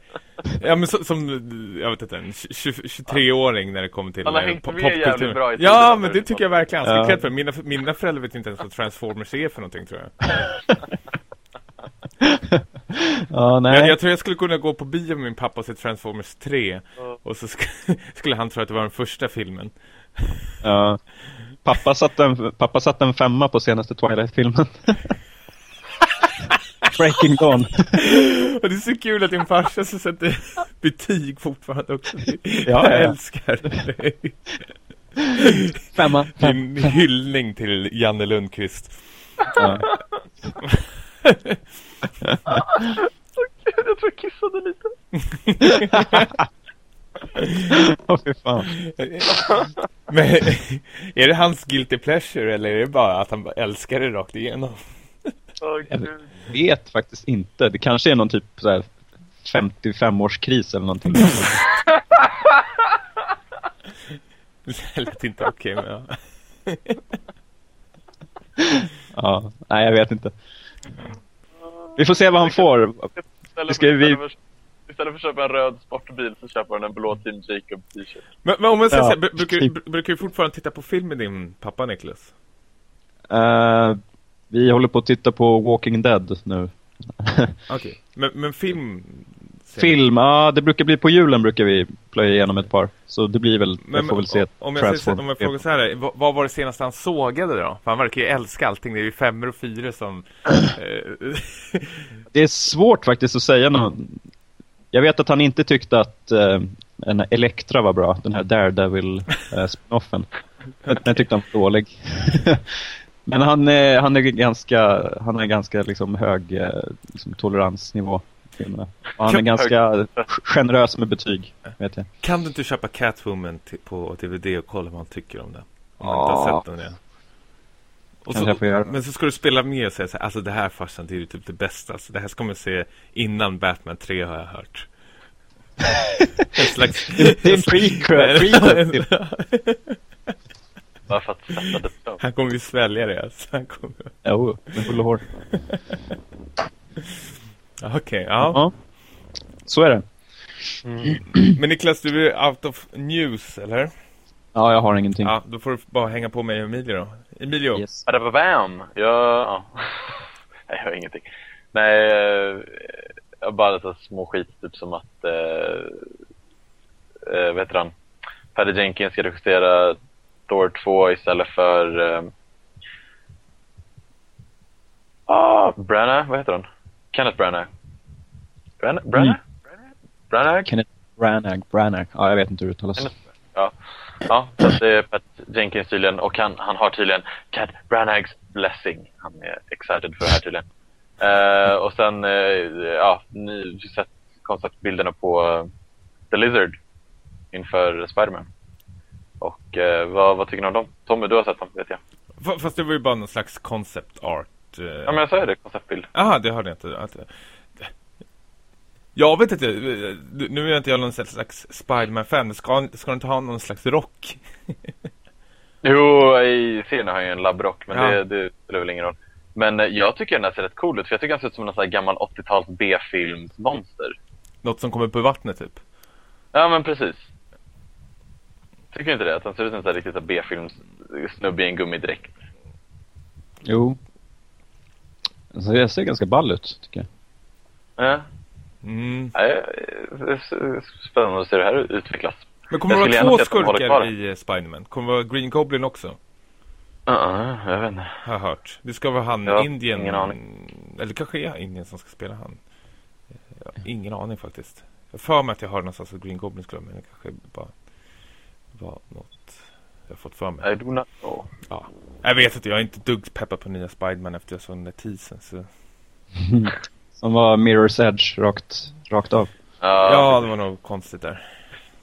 S1: ja men så, som jag vet inte en 23-åring när det kommer till
S2: eh, popkultur. Bra
S1: ja, men det tycker jag verkligen. Han ska ja. för. Mina mina föräldrar vet inte ens vad Transformers är för någonting tror jag. ja, nej. Jag, jag, tror jag skulle kunna gå på bio med min pappa och se Transformers 3 ja. och så sk skulle han tro att det var den första filmen.
S3: Ja. Pappa satte en, pappa satte en femma på senaste Twilight-filmen. Breaking Dawn.
S1: och det är så kul att din farsa så sätter betyg fortfarande också. Ja, jag ja. älskar det.
S3: Femma.
S1: Din hyllning till Janne Lundqvist. Ja.
S2: jag tror jag kissade lite.
S3: Åh, oh, fan.
S1: Men är det hans guilty pleasure eller är det bara att han älskar det rakt igenom?
S3: Jag, vet faktiskt inte. Det kanske är någon typ så här 55-årskris eller någonting.
S1: Det lät inte okej, men ja.
S3: ja, nej jag vet inte. Vi får se vad han får.
S2: Istället,
S3: Ska
S2: för,
S3: vi-
S2: istället, för, istället för att köpa en röd sportbil så köper han en blå Team Jacob t-shirt.
S1: Men, men om man säger
S3: Ja,
S1: så här, brukar, du-
S3: typ.
S1: bru- brukar du fortfarande titta på film med din pappa, Niklas?
S3: Eh, vi håller på att titta på Walking Dead nu.
S1: Okej. Men, men film...
S3: Film, ja det brukar bli på julen brukar vi plöja igenom ett par. Så det blir väl,
S1: Men,
S3: jag får väl se
S1: om, jag säger, om jag frågar så här, vad, vad var det senaste han sågade då? För han verkar ju älska allting, det är ju femmer och fyror som... eh,
S3: Det är svårt faktiskt att säga något. Jag vet att han inte tyckte att eh, en Elektra var bra, den här Daredevil-spinoffen. Den den tyckte han var dålig. Men han, han är ganska, han är ganska liksom hög eh, liksom, toleransnivå. han är ganska generös med betyg, vet jag.
S1: kan du inte köpa Catwoman på DVD och kolla vad han tycker om den? Om man
S3: Ja.
S1: inte har sett den än. Och
S3: göra.
S1: men så ska du spela med och säga så här, alltså det här farsan, det är ju typ det bästa. Alltså, det här ska man se innan Batman 3 har jag hört. en slags...
S3: Det är en prequel-.
S2: Bara för att sätta det så.
S1: Han kommer ju svälja det alltså. Han kommer...
S3: Jo, med och hår.
S1: Ja, Okej, ja.
S3: Ja, så är det.
S1: Men Niklas, du är out of news, eller?
S3: Ja, jag har ingenting.
S1: Ja, då får du bara hänga på mig och Emilio då. Emilio,
S3: Yes.
S2: Bam! Jag, ja. Nej, jag har ingenting. Nej, eh, jag har bara lite små skit, typ som att, eh, eh, vad heter han? Paddy Jenkins ska regissera Thor 2 istället för, eh, ah, Branagh, vad heter han? Kenneth Branagh. Branagh? Branagh? Branagh?
S3: Kenneth Branagh, Branagh. Ja, jag vet inte hur det uttalas.
S2: Kenneth- Ja, ja så det är Pat Jenkins tydligen och han, han har tydligen Cat Branaghs blessing. Han är excited för det här tydligen. Eh, och sen, eh, ja, ni har sett konceptbilderna på eh, The Lizard inför Spiderman. Och eh, vad, vad tycker ni om dem? Tommy, du har sett dem, vet jag.
S1: Fast det var ju bara någon slags concept art. eh.
S2: Ja, men jag sa ju det, konceptbild.
S1: Jaha, det hörde jag inte. Att, jag vet inte, nu är inte jag någon slags Spiderman-fan. Ska, ska du inte ha någon slags rock?
S2: Jo, i serien har ju en labbrock, men
S1: Ja.
S2: det, det spelar väl ingen roll. Men eh, jag tycker den här ser rätt cool ut, för jag tycker han ser ut som en sån här gammal 80-tals B-filmsmonster.
S1: Något som kommer på vattnet typ.
S2: Ja, men precis. Tycker du inte det? Att han ser ut som en riktigt så här B-films snubbe i en gummidräkt.
S3: Jo. Alltså, det ser ganska ball ut, tycker jag.
S2: Ja.
S1: Mm.
S2: Ja, det är Spännande att se det här utvecklas.
S1: Men kommer
S2: Jag
S1: det vara två skurkar i eh, Spiderman? Kommer det vara Green Goblin också?
S2: Uh-uh, jag vet inte.
S1: Har jag hört. Det ska vara han,
S2: Ja,
S1: Indien.
S2: ingen aning.
S1: Eller kanske är Indien som ska spela han. Ja, ingen aning faktiskt. Jag har för mig att jag hörde någonstans att Green Goblin skulle men det kanske bara var något jag har fått för mig.
S2: I do not know.
S1: Ja. Jag vet inte, jag är inte dugg peppad på nya Spiderman efter jag såg den där teasern. Så.
S3: Som var Mirror's Edge rakt, rakt av.
S2: Ja,
S1: Ja, det var nog konstigt där.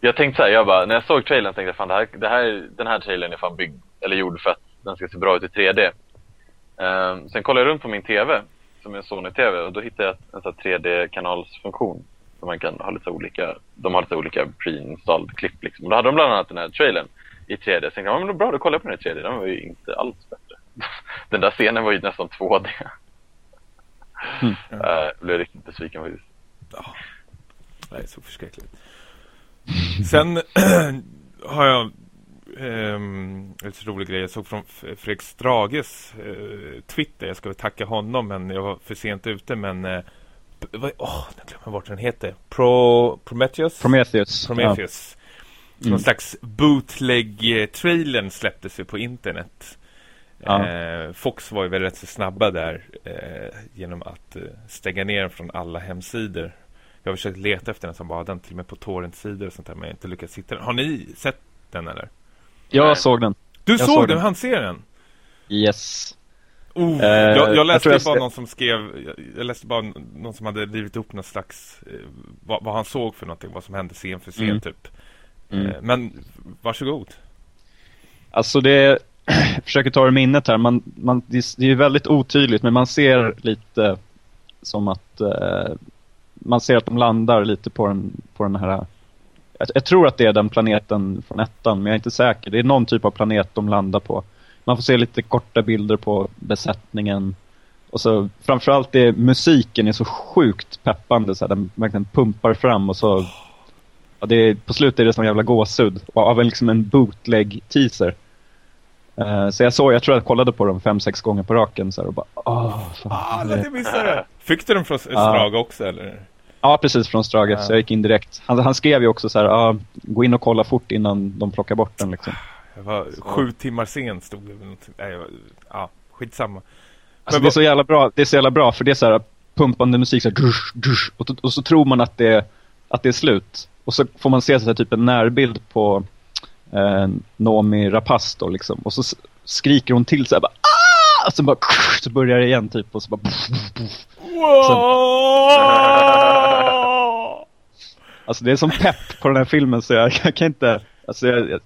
S2: Jag tänkte så här, jag bara, när jag såg trailern tänkte jag fan det här, det här, den här trailern är fan byggd, eller gjord för att den ska se bra ut i 3D. Ehm, sen kollade jag runt på min TV, som är en Sony-TV, och då hittade jag en sån här 3D-kanalsfunktion. Man kan ha lite olika, de har lite olika pre-installed klipp liksom. Och då hade de bland annat den här trailern i 3D. Sen tänkte jag, ja, men bra, då kollar jag på den här 3D. Den var ju inte alls bättre. den där scenen var ju nästan 2D.
S3: Mm.
S2: Eh, jag blev riktigt besviken faktiskt.
S1: Nej, så förskräckligt. Sen har jag um, lite rolig grej. Jag såg från Fredrik Strages eh, Twitter. Jag ska väl tacka honom, men jag var för sent ute. Men uh, vad, åh, jag glömmer bort vad den heter. Pro, Prometheus?
S3: Prometheus.
S1: Prometheus. Någon
S3: Mm.
S1: slags bootleg-trailern släpptes ju på internet.
S3: Ja.
S1: Eh, Fox var ju väl rätt så snabba där eh, genom att eh, stänga ner den från alla hemsidor. Jag har försökt leta efter den som bara den till och med på torrentsidor och sånt där men jag har inte lyckats hitta den. Har ni sett den eller?
S3: Jag
S2: Nej.
S3: såg den.
S1: Du
S3: Jag
S1: såg,
S3: såg
S1: den?
S3: den.
S1: Han ser den?
S3: Yes.
S1: Oh,
S3: Eh,
S1: jag, jag läste
S3: jag
S1: bara någon som skrev jag, läste bara någon som hade rivit upp någon slags eh, vad, vad han såg för någonting, vad som hände scen för scen
S3: Mm.
S1: typ.
S3: Mm.
S1: Eh, men varsågod.
S3: Alltså det jag försöker ta det minnet här. Man, man, det är det är ju väldigt otydligt men man ser lite som att eh, man ser att de landar lite på den, på den här... Jag, jag, tror att det är den planeten från ettan, men jag är inte säker. Det är någon typ av planet de landar på. Man får se lite korta bilder på besättningen. Och så framförallt är musiken är så sjukt peppande så här, den verkligen pumpar fram och så ja, det är, på slutet är det som en jävla gåshud av en, liksom en bootleg teaser. Uh, så jag såg, jag tror jag kollade på dem fem, sex gånger på raken så här, och bara åh, fan.
S1: Ah, det missade det. Fick du den från Strage också eller?
S3: Ja, precis från Strage, ja. så jag gick in direkt. Han, han skrev ju också så här, ah, gå in och kolla fort innan de plockar bort den liksom.
S1: Jag var sju timmar sen stod det. Nej, ja, skitsamma.
S3: Alltså, det är så jävla bra, det är så jävla bra för det är så här pumpande musik så här, dusch, dusch, och, och, så tror man att det, att det är slut. Och så får man se så här, typ en närbild på eh, Nomi Rapace då, liksom. Och så skriker hon till så här bara ah! Och så bara så börjar det igen typ och så bara så, Alltså det är som pepp på den här filmen så jag, jag kan inte alltså jag, jag,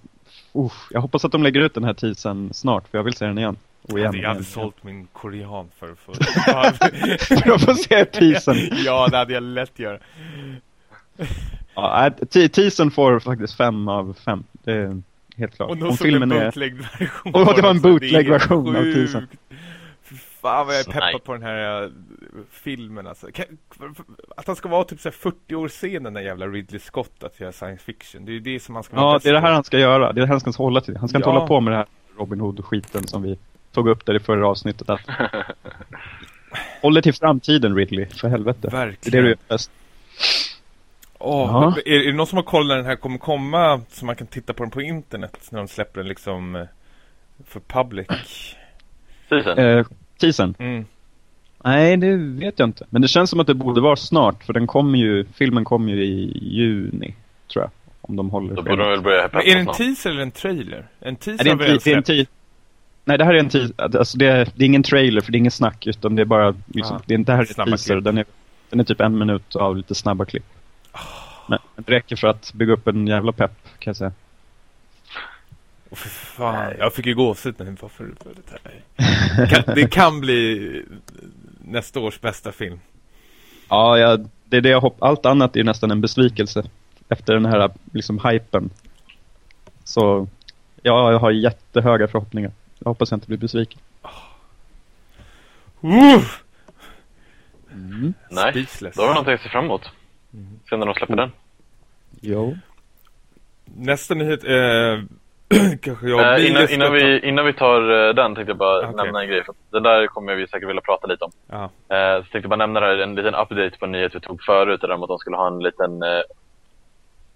S3: uh, jag hoppas att de lägger ut den här teasern snart för jag vill se den igen.
S1: Och igen jag hade sålt min korean för, för,
S3: för att få se teasern.
S1: ja, det hade jag lätt göra.
S3: Ja, teasern får faktiskt fem av fem. Det är helt klart.
S1: Och Om filmen är...
S3: Och det var en bootleg-version av teasern.
S1: Fan vad jag är peppad på den här uh, filmen alltså. Att han ska vara typ så 40 år sen den där jävla Ridley Scott att göra science fiction. Det är ju det som han ska
S3: Ja, det är det här han ska göra. Det är det här han ska hålla till. Han ska ja. inte hålla på med det här Robin Hood-skiten som vi tog upp där i förra avsnittet. Att... Håller till framtiden Ridley, för helvete.
S1: Verkligen.
S3: Det är det du gör bäst.
S1: Oh, är, är det någon som har kollat när den här kommer komma så man kan titta på den på internet när de släpper den liksom eh, för public?
S2: Teasern?
S3: Eh, teasern?
S1: Mm.
S3: Nej, det vet jag inte. Men det känns som att det borde vara snart för den kommer ju, filmen kommer ju i juni, tror jag. Om de håller
S2: Då borde de väl börja
S1: Men är det en teaser eller en trailer? En teaser Nej,
S3: det är en, det är en teaser. Nej, det här är en teaser. Alltså det, är, det är ingen trailer för det är ingen snack utan det är bara liksom, ah, det är inte här är en teaser. Den är, den är typ en minut av lite snabba klipp. Men det räcker för att bygga upp en jävla pepp, kan jag säga.
S1: Oh, för fan, jag fick ju gåshud nu. Varför det här? Kan, det kan bli nästa års bästa film.
S3: Ja, ja det är det jag hoppas. Allt annat är ju nästan en besvikelse. Efter den här liksom hypen. Så ja, jag har jättehöga förhoppningar. Jag hoppas jag inte blir besviken.
S1: Uh!
S2: Mm. Nej, då har vi någonting att se fram emot. Mm. Sen när de släpper den.
S3: Jo.
S1: Nästa nyhet är kanske jag
S2: äh, innan, innan, vi, innan vi tar uh, den tänkte jag bara okay. nämna en grej. För den där kommer vi säkert vilja prata lite om.
S1: Ja.
S2: Uh, så tänkte jag bara nämna här, en liten update på en nyhet vi tog förut. Där om att de skulle ha en liten uh,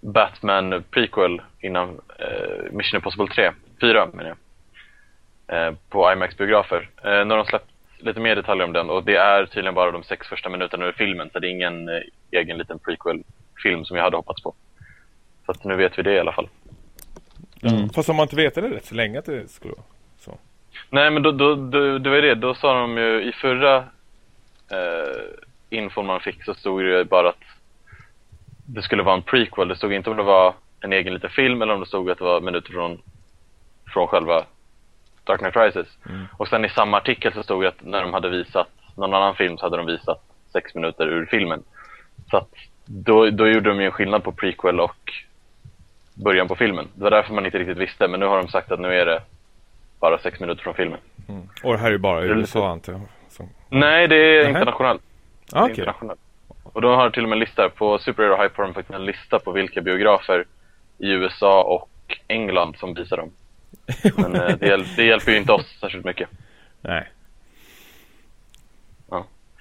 S2: Batman prequel innan Mission Impossible 3. 4 menar jag. på IMAX-biografer. nu har de släppt lite mer detaljer om den och det är tydligen bara de sex första minuterna ur filmen så det är ingen eh, egen liten prequel-film som jag hade hoppats på. Så att nu vet vi det i alla fall.
S1: Mm. Fast om man inte vet det rätt så länge att det skulle vara så.
S2: Nej men då, då, då, det var det, då sa de ju i förra eh, infon man fick så stod det bara att det skulle vara en prequel. Det stod inte om det var en egen liten film eller om det stod att det var minuter från, från själva Dark Knight Rises. Mm. Och sen i samma artikel så stod det att när de hade visat någon annan film så hade de visat sex minuter ur filmen. Så att då, då gjorde de ju en skillnad på prequel och början på filmen. Det var därför man inte riktigt visste, men nu har de sagt att nu är det bara sex minuter från filmen.
S1: Mm. Och det här är bara USA antar jag? Som...
S2: Nej, det är internationellt.
S1: Ah, okay. internationellt.
S2: Och de har till och med en lista, på Superhero Hype har de faktiskt en lista på vilka biografer i USA och England som visar dem. Men eh, det, hjäl det, hjälper ju inte oss särskilt mycket.
S1: Nej.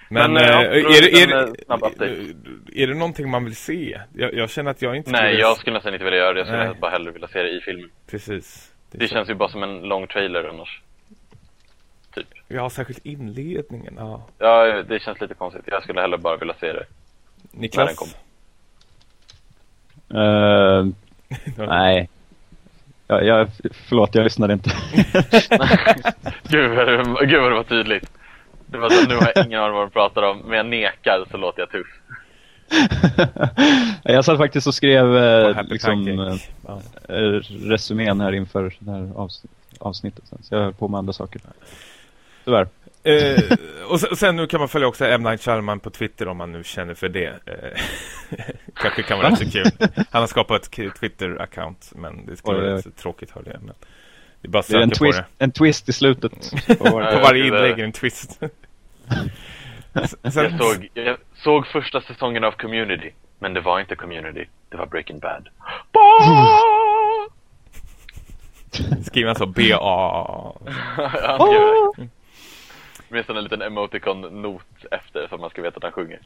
S1: Men, Men äh, är, det, är, är, är det någonting man vill se? Jag, jag känner att jag inte
S2: Nej, skulle... jag skulle nästan inte vilja göra det. Jag skulle Nej. bara hellre vilja se det i filmen.
S1: Precis.
S2: Det, det känns ju bara som en lång trailer annars. Typ.
S1: Ja, särskilt inledningen. Ja.
S2: ja, det känns lite konstigt. Jag skulle hellre bara vilja se det.
S1: Niklas?
S3: Uh, nej, Ja, jag, förlåt, jag lyssnade inte.
S2: gud, gud vad det var tydligt. Det var så, nu har jag ingen aning vad de pratar om, men jag nekar så låter jag tuff.
S3: jag satt faktiskt och skrev eh, liksom, eh, resumén här inför det här avsnittet. Så jag höll på med andra saker. Tyvärr.
S1: Eh, och sen, sen nu kan man följa också M. Night Shyamalan på Twitter om man nu känner för det. Eh, kanske kan vara rätt så kul. Han har skapat ett Twitter-account, men det skulle vara tråkigt ha det. Men det är bara
S3: Det är en twist,
S1: det.
S3: en twist i slutet. på varje-
S1: inlägg är en twist. Sen,
S2: Jag såg, jag såg första säsongen av Community, men det var inte Community. Det var Breaking Bad.
S1: skriver han så B-A.
S2: Han skrev det. Med en liten emoticon-not efter så att man ska veta att han sjunger.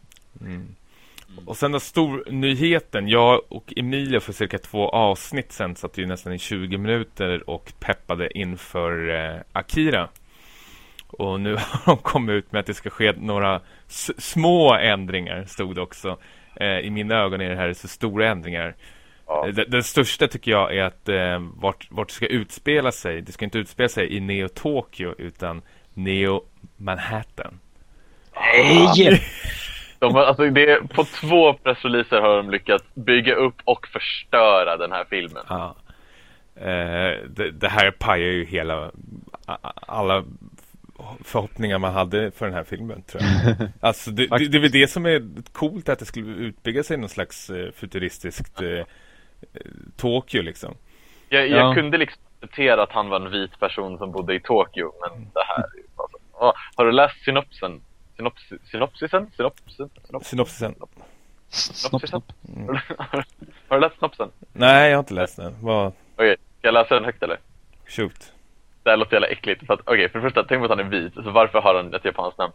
S1: Och sen den stor nyheten. Jag och Emilia för cirka två avsnitt sen satt ju nästan i 20 minuter och peppade inför eh, Akira. Och nu har de kommit ut med att det ska ske några små ändringar, stod det också. Eh, I mina ögon är det här så stora ändringar.
S2: Ja.
S1: Eh, Den, den största tycker jag är att eh, vart, vart det ska utspela sig. Det ska inte utspela sig i Neo Tokyo utan Neo Manhattan.
S3: Nej!
S2: De har, alltså det, på två pressreleaser har de lyckats bygga upp och förstöra den här filmen.
S1: Ja. Eh, det, det här pajar ju hela alla förhoppningar man hade för den här filmen tror jag. Alltså det, det, det är väl det som är coolt att det skulle utbygga sig någon slags eh, futuristiskt eh, eh, Tokyo liksom.
S2: Jag, jag
S3: Ja.
S2: kunde liksom acceptera att han var en vit person som bodde i Tokyo, men det här är bara så. Har du läst synopsen? Synopsi, synopsisen? Synopsisen? Synop,
S1: Synopsisen.
S3: Snopp, snopp.
S2: har du läst synopsen?
S1: Nej, jag har inte läst den. Vad?
S2: Okej, ska jag läsa den högt eller?
S1: Shoot.
S2: Det här låter jävla äckligt. För att, okej, för det första, tänk på att han är vit. Så varför har han ett japanskt namn?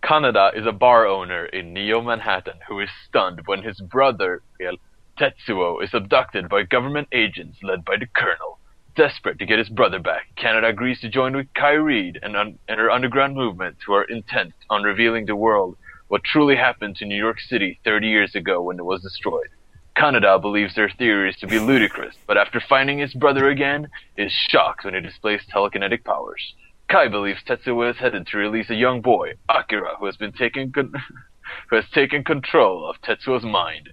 S2: Kaneda is a bar owner in Neo Manhattan who is stunned when his brother, fel, Tetsuo, is abducted by government agents led by the Colonel. Desperate to get his brother back, Canada agrees to join with Kai Reed and, un- and her underground movement who are intent on revealing to the world what truly happened to New York City 30 years ago when it was destroyed. Kanada believes their theories to be ludicrous, but after finding his brother again, is shocked when he displays telekinetic powers. Kai believes Tetsuo is headed to release a young boy, Akira, who has been taken con- who has taken control of Tetsuo's mind.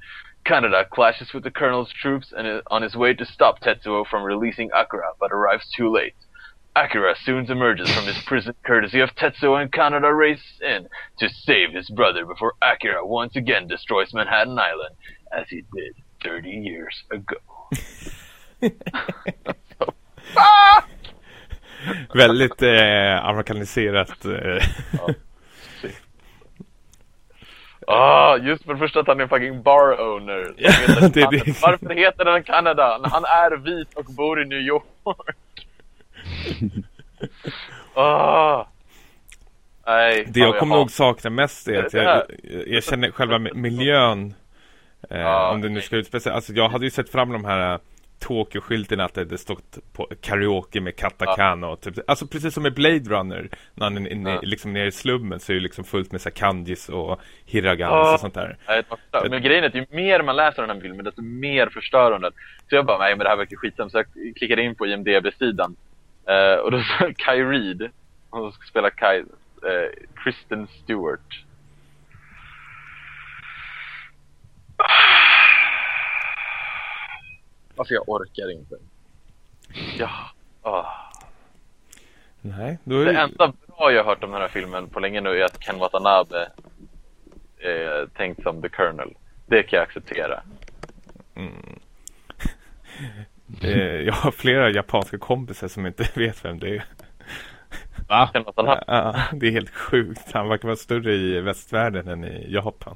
S2: Kanada clashes with the colonel's troops and is on his way to stop Tetsuo from releasing Akira, but arrives too late. Akira soon emerges from his prison courtesy of Tetsuo and Kanada race in to save his brother before Akira once again destroys Manhattan Island, as he did 30 years ago. ah!
S1: Väldigt eh, amerikaniserat. Eh,
S2: Ah, just för det första att han är en fucking bar owner.
S1: Ja, det det.
S2: Varför heter den Kanada? Han är vit och bor i New York. ah. Nej,
S1: det jag kommer
S2: hat-
S1: nog sakna mest är att jag, jag, känner själva mi- miljön. Eh,
S2: Ja,
S1: om det nu ska utspela sig. Alltså jag hade ju sett fram de här eh, Tokyo-skylten att det det stått på karaoke med katakana och typ, alltså precis som i Blade Runner när han är inne,
S2: Ja.
S1: liksom nere i slummen så är det liksom fullt med så kanjis och hiragans
S2: Ja.
S1: och sånt där.
S2: Förstör- Men grejen är att ju mer man läser den här filmen, desto mer förstör hon den. Så jag bara, nej men det här verkar skitsamt. Så jag klickade in på IMDB-sidan. Eh, och då står Kai Reed, hon ska spela Kai, eh, Kristen Stewart. Alltså jag orkar inte. Ja. ah.
S1: Nej, då är
S2: Det enda bra jag har hört om den här filmen på länge nu är att Ken Watanabe är tänkt som The Colonel. Det kan jag acceptera.
S1: eh, jag har flera japanska kompisar som inte vet vem det är.
S3: Va?
S2: Ken Watanabe,
S1: Ja, det är helt sjukt. Han verkar vara större i västvärlden än i Japan.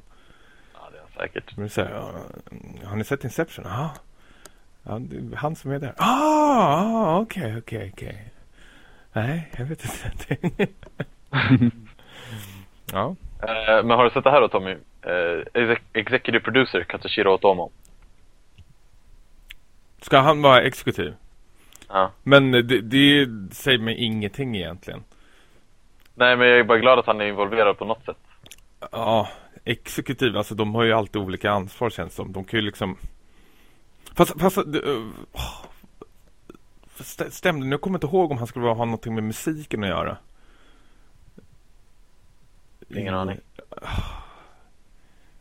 S2: ja det är han säkert.
S1: Men så här, har ni sett Inception? Ja. Är han som är där. Ah, ah, okej, okej, okej. Nej, jag vet inte. ja.
S2: Eh, men har du sett det här då Tommy? Eh, exec- executive producer Katsushiro Otomo.
S1: Ska han vara exekutiv?
S2: Ja.
S1: Men det, det säger mig ingenting egentligen.
S2: Nej men jag är bara glad att han är involverad på något sätt.
S1: Ja, exekutiv, alltså de har ju alltid olika ansvar känns som. De kan ju liksom... Fast, fast st- stämde, nu kommer jag inte ihåg om han skulle ha någonting med musiken att göra.
S2: Ingen aning.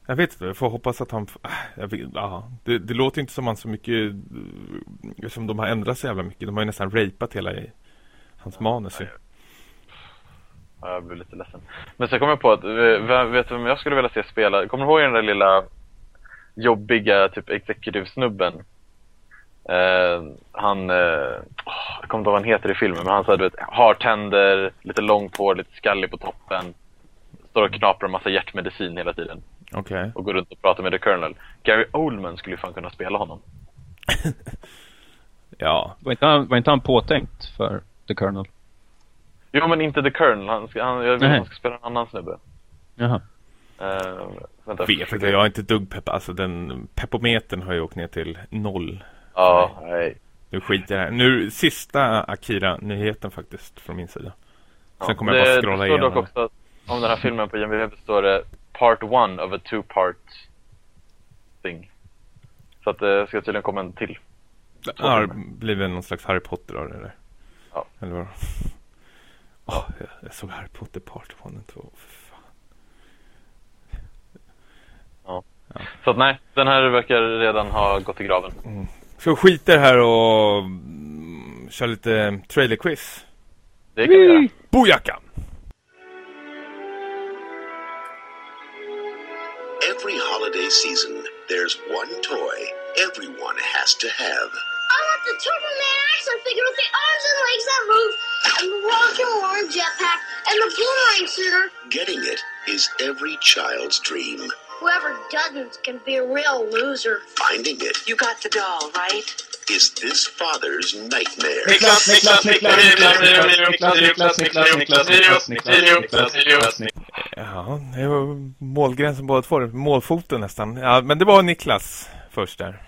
S1: Jag vet inte, jag får hoppas att han... äh, Jag vet, ja, det, det låter inte som han så mycket... eh, Som de har ändrat så jävla mycket. De har ju nästan rapat hela i hans manus ju.
S2: Ja, jag blev lite ledsen. Men sen kom jag på att, v- vet du vem jag skulle vilja se spela? Kommer du ihåg den där lilla jobbiga typ executive-snubben? Eh, han, eh, jag kommer inte ihåg vad han heter i filmen, men han sa du vet, har tänder, lite långt hår, lite skallig på toppen. Står och knaprar en massa hjärtmedicin hela tiden.
S1: Okej.
S2: Och går runt och pratar med The Colonel. Gary Oldman skulle ju fan kunna spela honom.
S1: Ja.
S3: Var inte, han, var inte han påtänkt för The Colonel?
S2: Jo men inte The Colonel, han ska, han, jag vill att han ska spela en annan snubbe.
S3: Jaha.
S2: Uh, vänta,
S1: Vet inte, jag är inte dugg pepp. Alltså den pepometern har ju åkt ner till noll.
S2: Ja, nej.
S1: Nu skiter jag här. Nu sista Akira-nyheten faktiskt från min sida. Sen
S2: Ja,
S1: kommer jag bara scrolla
S2: Det står
S1: igenom.
S2: dock också att om den här filmen på IMDb står det Part one of a two-part thing. Så att det ska tydligen komma en till.
S1: Det har blivit någon slags Harry Potter av det där.
S2: Ja.
S1: Eller vad? Åh, jag, jag såg Harry Potter Part 1 och 2.
S2: Så att nej, den här verkar redan ha gått i graven.
S1: Ska vi skita här och mm, köra lite trailer-quiz?
S2: Det kan vi göra.
S1: Bojaka!
S4: Every holiday season, there's one toy everyone has to have.
S5: I want the Turbo Man action figure with the arms and legs that move, and the rocket worn jetpack, and the boomerang shooter.
S4: Getting it is every child's dream.
S5: Whoever doesn't can be a real loser.
S4: Finding it
S6: You got the doll, right?
S4: is this father's nightmare.
S3: Niklas, Niklas, Niklas, Niklas, Niklas, Niklas, Niklas, Niklas, Niklas, Niklas, Niklas, Niklas.
S1: Ja, det var målgränsen båda två. Målfoten nästan. Ja, men det var Niklas först där.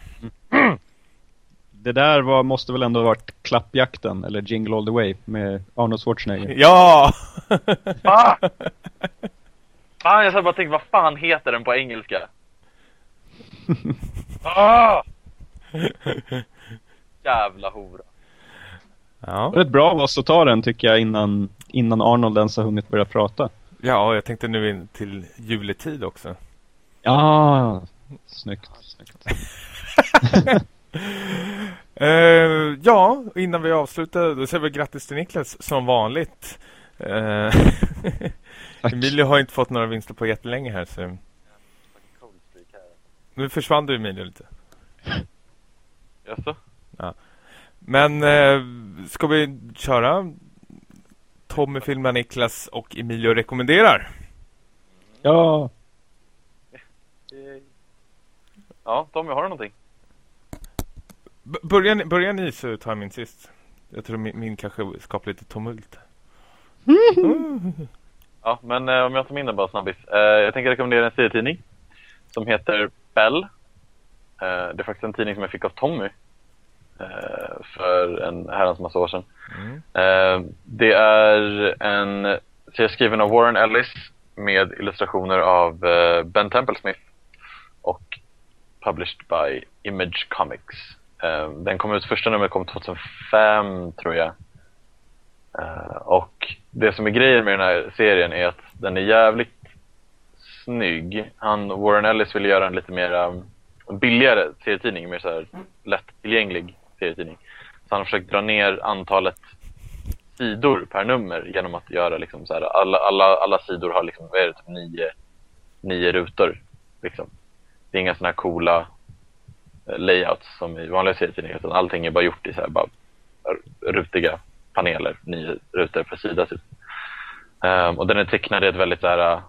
S3: Det där var, måste väl ändå ha varit Klappjakten, eller Jingle All The Way, med Arnold Schwarzenegger.
S1: Ja!
S2: Ah! Ah, jag satt bara tänkte, vad fan heter den på engelska? ah! Jävla hora.
S1: ja.
S3: Det är bra av oss att ta den tycker jag innan, innan Arnold ens har hunnit börja prata.
S1: Ja, jag tänkte nu in till juletid också.
S3: Ja, snyggt. snyggt.
S1: Eh, ja, innan vi avslutar då säger vi grattis till Niklas som vanligt. Uh,
S3: Tack.
S1: Emilio har inte fått några vinster på jättelänge här så nu försvann du Emilio lite.
S2: Jaså?
S1: Men eh, ska vi köra Tommy filmar Niklas och Emilio rekommenderar?
S3: Ja,
S2: Ja, Tommy, har du någonting?
S1: B- börjar, ni, börjar ni så tar jag min sist. Jag tror min, min kanske skapar lite tumult.
S2: Ja, men eh, om jag tar min då bara snabbis. Eh, jag tänker rekommendera en serietidning som heter Bell. Eh, det är faktiskt en tidning som jag fick av Tommy eh, för en herrans massa år sedan.
S1: Mm.
S2: Eh, det är en serie skriven av Warren Ellis med illustrationer av eh, Ben Templesmith och published by Image Comics. Den kom ut, första numret kom 2005 tror jag. Och det som är grejen med den här serien är att den är jävligt snygg. Han, Warren Ellis ville göra en lite mer um, billigare serietidning, mer så här lättillgänglig serietidning. Så han har försökt dra ner antalet sidor per nummer genom att göra liksom så här, alla, alla, alla sidor har liksom, vad är det, typ nio, nio rutor. Liksom. Det är inga sådana här coola eh, layouts som i vanliga serietidningar, utan allting är bara gjort i så här bara rutiga paneler, nio rutor per sida typ. Um, och den är tecknad i ett väldigt så här äh,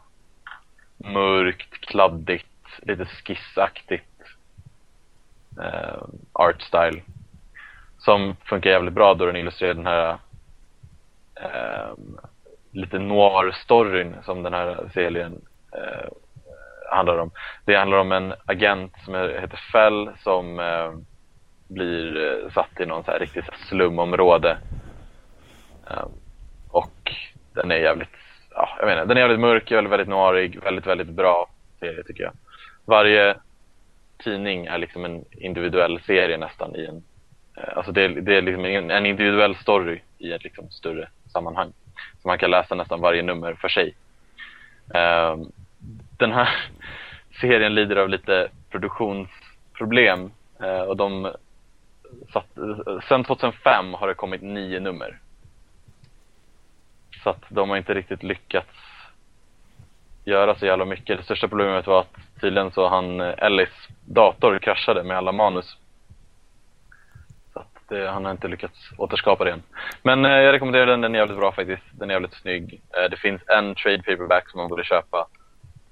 S2: mörkt, kladdigt, lite skissaktigt uh, art style. Som funkar jävligt bra då den illustrerar den här uh, lite noir-storyn som den här serien uh, handlar om. Det handlar om en agent som heter Fell som blir eh, satt i någon så här riktigt slumområde. Ehm, och den är jävligt, ja, jag menar, den är jävligt mörk, väldigt, väldigt noirig, väldigt, väldigt bra serie tycker jag. Varje tidning är liksom en individuell serie nästan i en, eh, alltså det, är- det är liksom en, en individuell story i ett liksom större sammanhang. Så man kan läsa nästan varje nummer för sig. Ehm, den här serien lider av lite produktionsproblem eh, och de satt, sen 2005 har det kommit nio nummer så att de har inte riktigt lyckats göra så jävla mycket. Det största problemet var att tydligen så han eh, Ellis dator kraschade med alla manus. Så att det, han har inte lyckats återskapa det än. Men eh, jag rekommenderar den, den är jävligt bra faktiskt. Den är jävligt snygg. Eh, det finns en trade paperback som man borde köpa.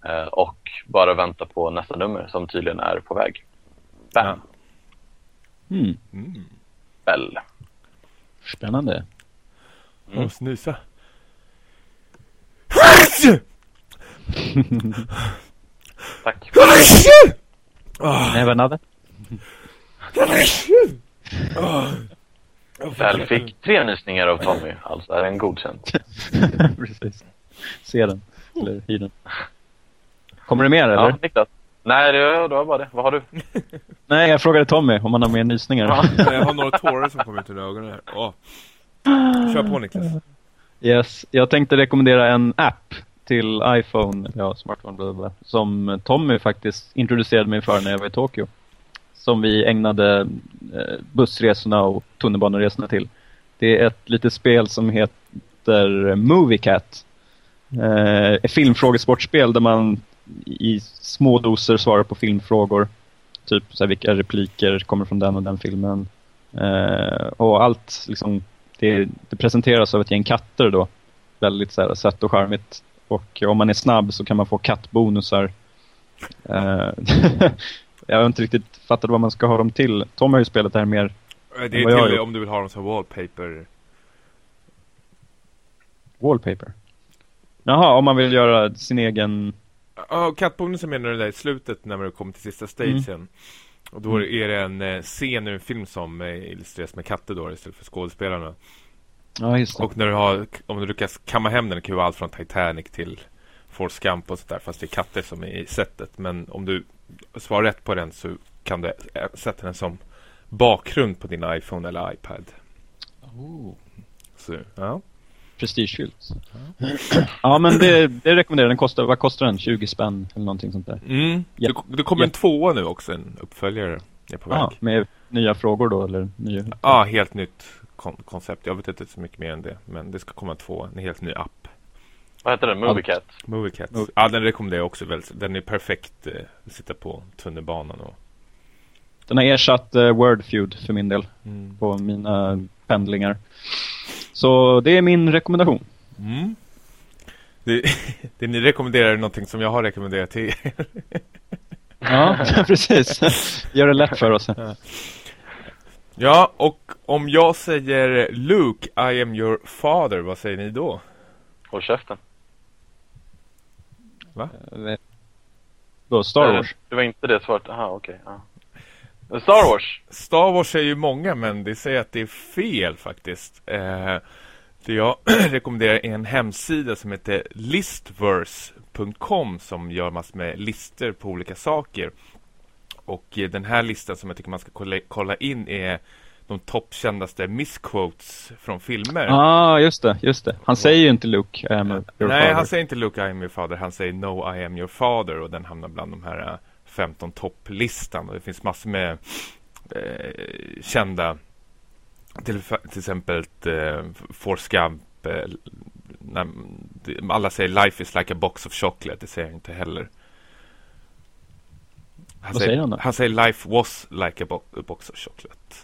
S2: Eh, och bara vänta på nästa nummer som tydligen är på väg. Bam!
S1: Ja.
S3: Mm.
S1: Mm.
S2: Bell.
S3: Spännande.
S2: Mm.
S1: Och snysa.
S2: Tack.
S1: Ah,
S3: Never another.
S2: Bell fick tre nysningar av Tommy. Alltså är den godkänd.
S3: Precis. Se den. Eller hyr den. Kommer det mer eller?
S2: Ja, Niklas. Nej, det, det var bara det. Vad har du?
S3: Nej, jag frågade Tommy om han har mer nysningar.
S2: Ja.
S1: Jag har några tårar som kommer ut ur ögonen här. Åh. Kör på Niklas.
S3: Yes, jag tänkte rekommendera en app till iPhone, ja, smartphone, bla, bla, bla, som Tommy faktiskt introducerade mig för när jag var i Tokyo. Som vi ägnade eh, bussresorna och tunnelbaneresorna till. Det är ett litet spel som heter Moviecat. Eh, ett filmfrågesportspel där man i små doser svarar på filmfrågor. Typ så här, vilka repliker kommer från den och den filmen. Eh, och allt liksom det, det presenteras av ett gäng katter då. Väldigt så här, sött och charmigt. Och om man är snabb så kan man få kattbonusar. Eh, jag har inte riktigt fattat vad man ska ha dem till. Tom har ju spelat det här mer.
S1: Det är till om du vill ha dem som wallpaper.
S3: Wallpaper. Jaha, om man vill göra sin egen...
S1: Ja, oh, kattbonusen menar du där i slutet när du kommer till sista stagen. Och då är det en eh, scen ur en film som eh, illustreras med katter då istället för skådespelarna.
S3: Ja, just det.
S1: Och när du har, om du lyckas kamma hem den, kan ju vara allt från Titanic till Forrest Gump och sånt där, fast det är katter som är i sättet. Men om du svarar rätt på den så kan du eh, sätta den som bakgrund på din iPhone eller iPad.
S3: Oh.
S1: Så, ja.
S3: Prestigefyllt. Ja, men det, det rekommenderar den. Kostar, vad kostar den? 20 spänn eller någonting sånt där.
S1: Mm.
S3: Ja.
S1: Det, det kommer en tvåa nu också, en uppföljare är på väg.
S3: Ja, med nya frågor då, eller nya...
S1: Ja, helt nytt kon koncept. Jag vet inte så mycket mer än det. Men det ska komma två, en helt ny app.
S2: Vad heter den? Moviecat?
S1: Moviecat.
S3: Movie-
S1: Ja, den rekommenderar jag också väldigt. Den är perfekt eh, att sitta på tunnelbanan och...
S3: Den har ersatt uh, Wordfeud för min del
S1: Mm.
S3: på mina pendlingar. Så det är min rekommendation.
S1: Mm. Det, det ni rekommenderar är någonting som jag har rekommenderat till er.
S3: Ja, precis. Gör det lätt för oss.
S1: Ja, och om jag säger Luke, I am your father, vad säger ni då?
S2: Håll käften.
S3: Då, Star Wars.
S2: Det var inte det svaret. Aha, okej. ja. Star Wars.
S1: Star Wars är ju många, men det säger att det är fel faktiskt. Eh, det jag rekommenderar är en hemsida som heter listverse.com som gör massor med listor på olika saker. Och eh, den här listan som jag tycker man ska kolla, kolla in är de toppkändaste missquotes från filmer.
S3: Ja, ah, just det, just det. Han säger ju inte Luke, I am your
S1: Nej,
S3: father.
S1: han säger inte Luke, I am your father. Han säger No, I am your father. Och den hamnar bland de här eh, 15 topplistan. Och det finns massor med eh, kända, till, till exempel eh, Forrest Gump. Eh, när, alla säger Life is like a box of chocolate. Det säger jag inte heller. Han
S3: Vad säger han då?
S1: Han säger Life was like a, bo a box of chocolate.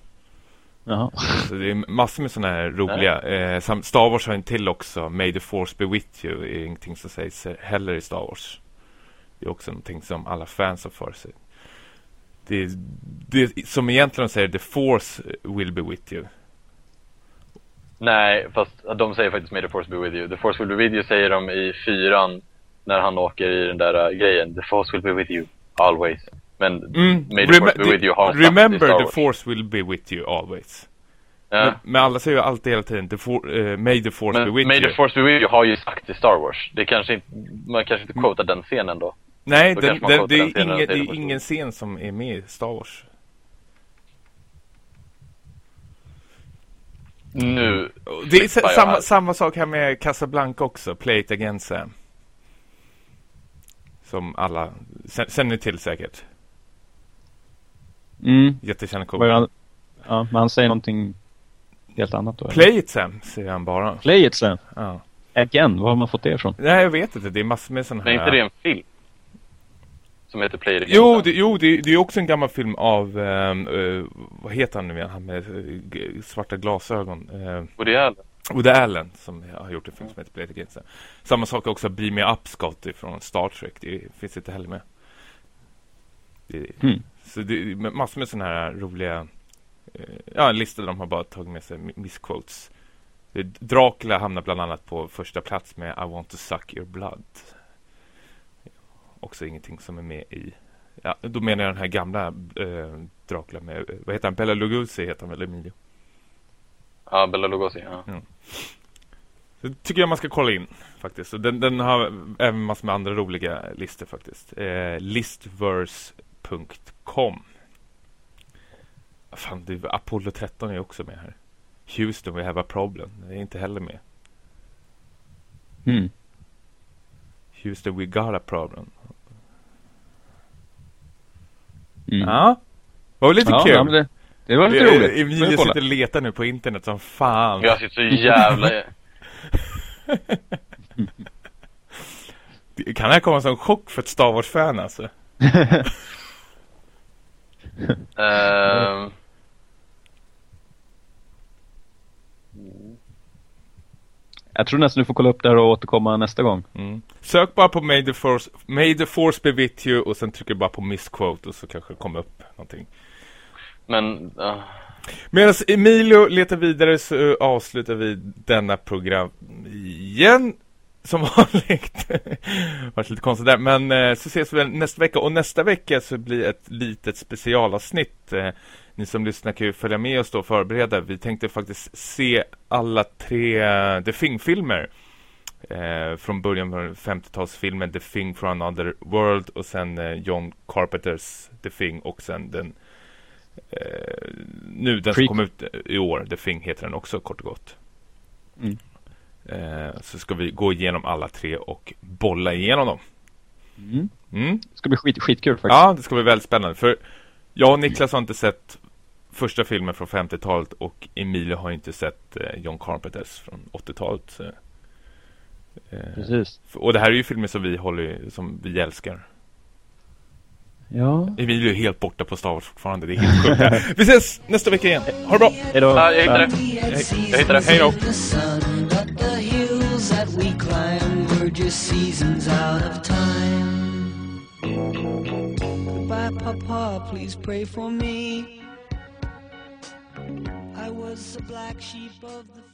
S3: Jaha.
S1: Så det är massor med sådana här roliga. Eh, Star Wars har en till också. May the force be with you. är ingenting som sägs heller i Star Wars. Det är också någonting som alla fans har för sig. Det, är- det som egentligen säger the force will be with you.
S2: Nej, fast de säger faktiskt May the force be with you. The force will be with you säger de i fyran när han åker i den där uh, grejen. The force will be with you always. Men May the force be with you har
S1: Mm. remember the force will be with you always.
S2: Ja.
S1: Men, men alla säger ju alltid hela tiden the for, eh, May the force be
S2: Men
S1: with
S2: May
S1: you.
S2: the force be with you har ju sagt i Star Wars. Det kanske inte, man kanske inte quotar den scenen då.
S1: Nej,
S2: quotar
S1: det,
S2: den
S1: är ingen, det är
S2: det
S1: ingen scen som är med i Star Wars.
S2: Nu
S1: Det är samma, samma sak här med Casablanca också. Play it again Sam. Som alla sen- känner till säkert.
S3: Mm. Är
S1: cool.
S3: Ja, men han säger någonting helt annat då.
S1: Play it Sam, säger han bara.
S3: Play it sen.
S1: Ja.
S3: Again, var har man fått det ifrån?
S1: Nej, jag vet inte. Det är massor med sådana här...
S2: Men är inte det en film? Som heter Player Again?
S1: Jo, det, jo det, det är också en gammal film av, ehm, eh, vad heter han nu igen? Han med eh, svarta glasögon. Uh,
S2: Woody Allen?
S1: Woody Allen som har gjort en film som heter Blade Against. Samma sak också, Be Me Up Scott från Star Trek. Det finns inte heller med. Det,
S3: Hmm.
S1: Så det är massor med sådana här roliga, eh, ja en lista där de har bara tagit med sig missquotes. Det- Dracula hamnar bland annat på första plats med I want to suck your blood. Också ingenting som är med i, ja då menar jag den här gamla eh, Dracula med, eh, vad heter han, Bella Lugosi heter han väl, Emilio?
S2: Ja, Bella Lugosi, ja.
S1: Så det tycker jag man ska kolla in faktiskt. Den, den har även massor med andra roliga listor faktiskt. Eh, listverse.com Fan, är- Apollo 13 är också med här. Houston, we have a problem. Det är inte heller med.
S3: Hmm.
S1: Houston, we got a problem.
S3: Mm.
S1: Ja, det var lite
S3: Ja,
S1: kul.
S3: ja, det, det var lite roligt.
S1: Emilia sitter och letar nu på internet som fan.
S2: Jag sitter så jävla...
S1: Det- Kan det här komma som chock för ett Star Wars-fan alltså?
S2: Ehm,
S3: Jag tror nästan du får kolla upp det här och återkomma nästa gång.
S1: Mm. Sök bara på May the, Force, May the Force be with you och sen trycker bara på misquote och så kanske det kommer upp någonting.
S2: men... uh,
S1: Medan Emilio letar vidare så avslutar vi denna program igen. Som vanligt. Vart lite konstigt där. Men eh, så ses vi väl nästa vecka. Och nästa vecka så blir ett litet specialavsnitt. Eh, ni som lyssnar kan ju följa med oss då och förbereda. Vi tänkte faktiskt se alla tre eh, The Thing-filmer. Eh, från början med 50-talsfilmen The Thing from Another World och sen eh, John Carpenters The Thing och sen den eh, nu den som
S3: Freak.
S1: kom ut i år, The Thing heter den också kort och gott.
S3: Mm.
S1: Eh, så ska vi gå igenom alla tre och bolla igenom dem.
S3: Mm.
S1: Mm.
S3: Det ska bli skit, skitkul faktiskt.
S1: Ja, det ska bli väldigt spännande. För jag och Niklas har inte sett första filmen från 50-talet och Emilio har inte sett eh, John Carpenters från 80-talet. så, Eh,
S3: Precis.
S1: och det här är ju filmer som vi håller, som vi älskar.
S3: Ja.
S1: Emilio är helt borta på Star Wars fortfarande. Det är helt sjukt. vi ses nästa vecka igen. Ha det bra!
S3: Hej då.
S2: ja, jag hittade det. Jag hittade det.
S1: Hej då!
S6: That we climb were just seasons out of time. Goodbye, Papa, please pray for me. I was the black sheep of the.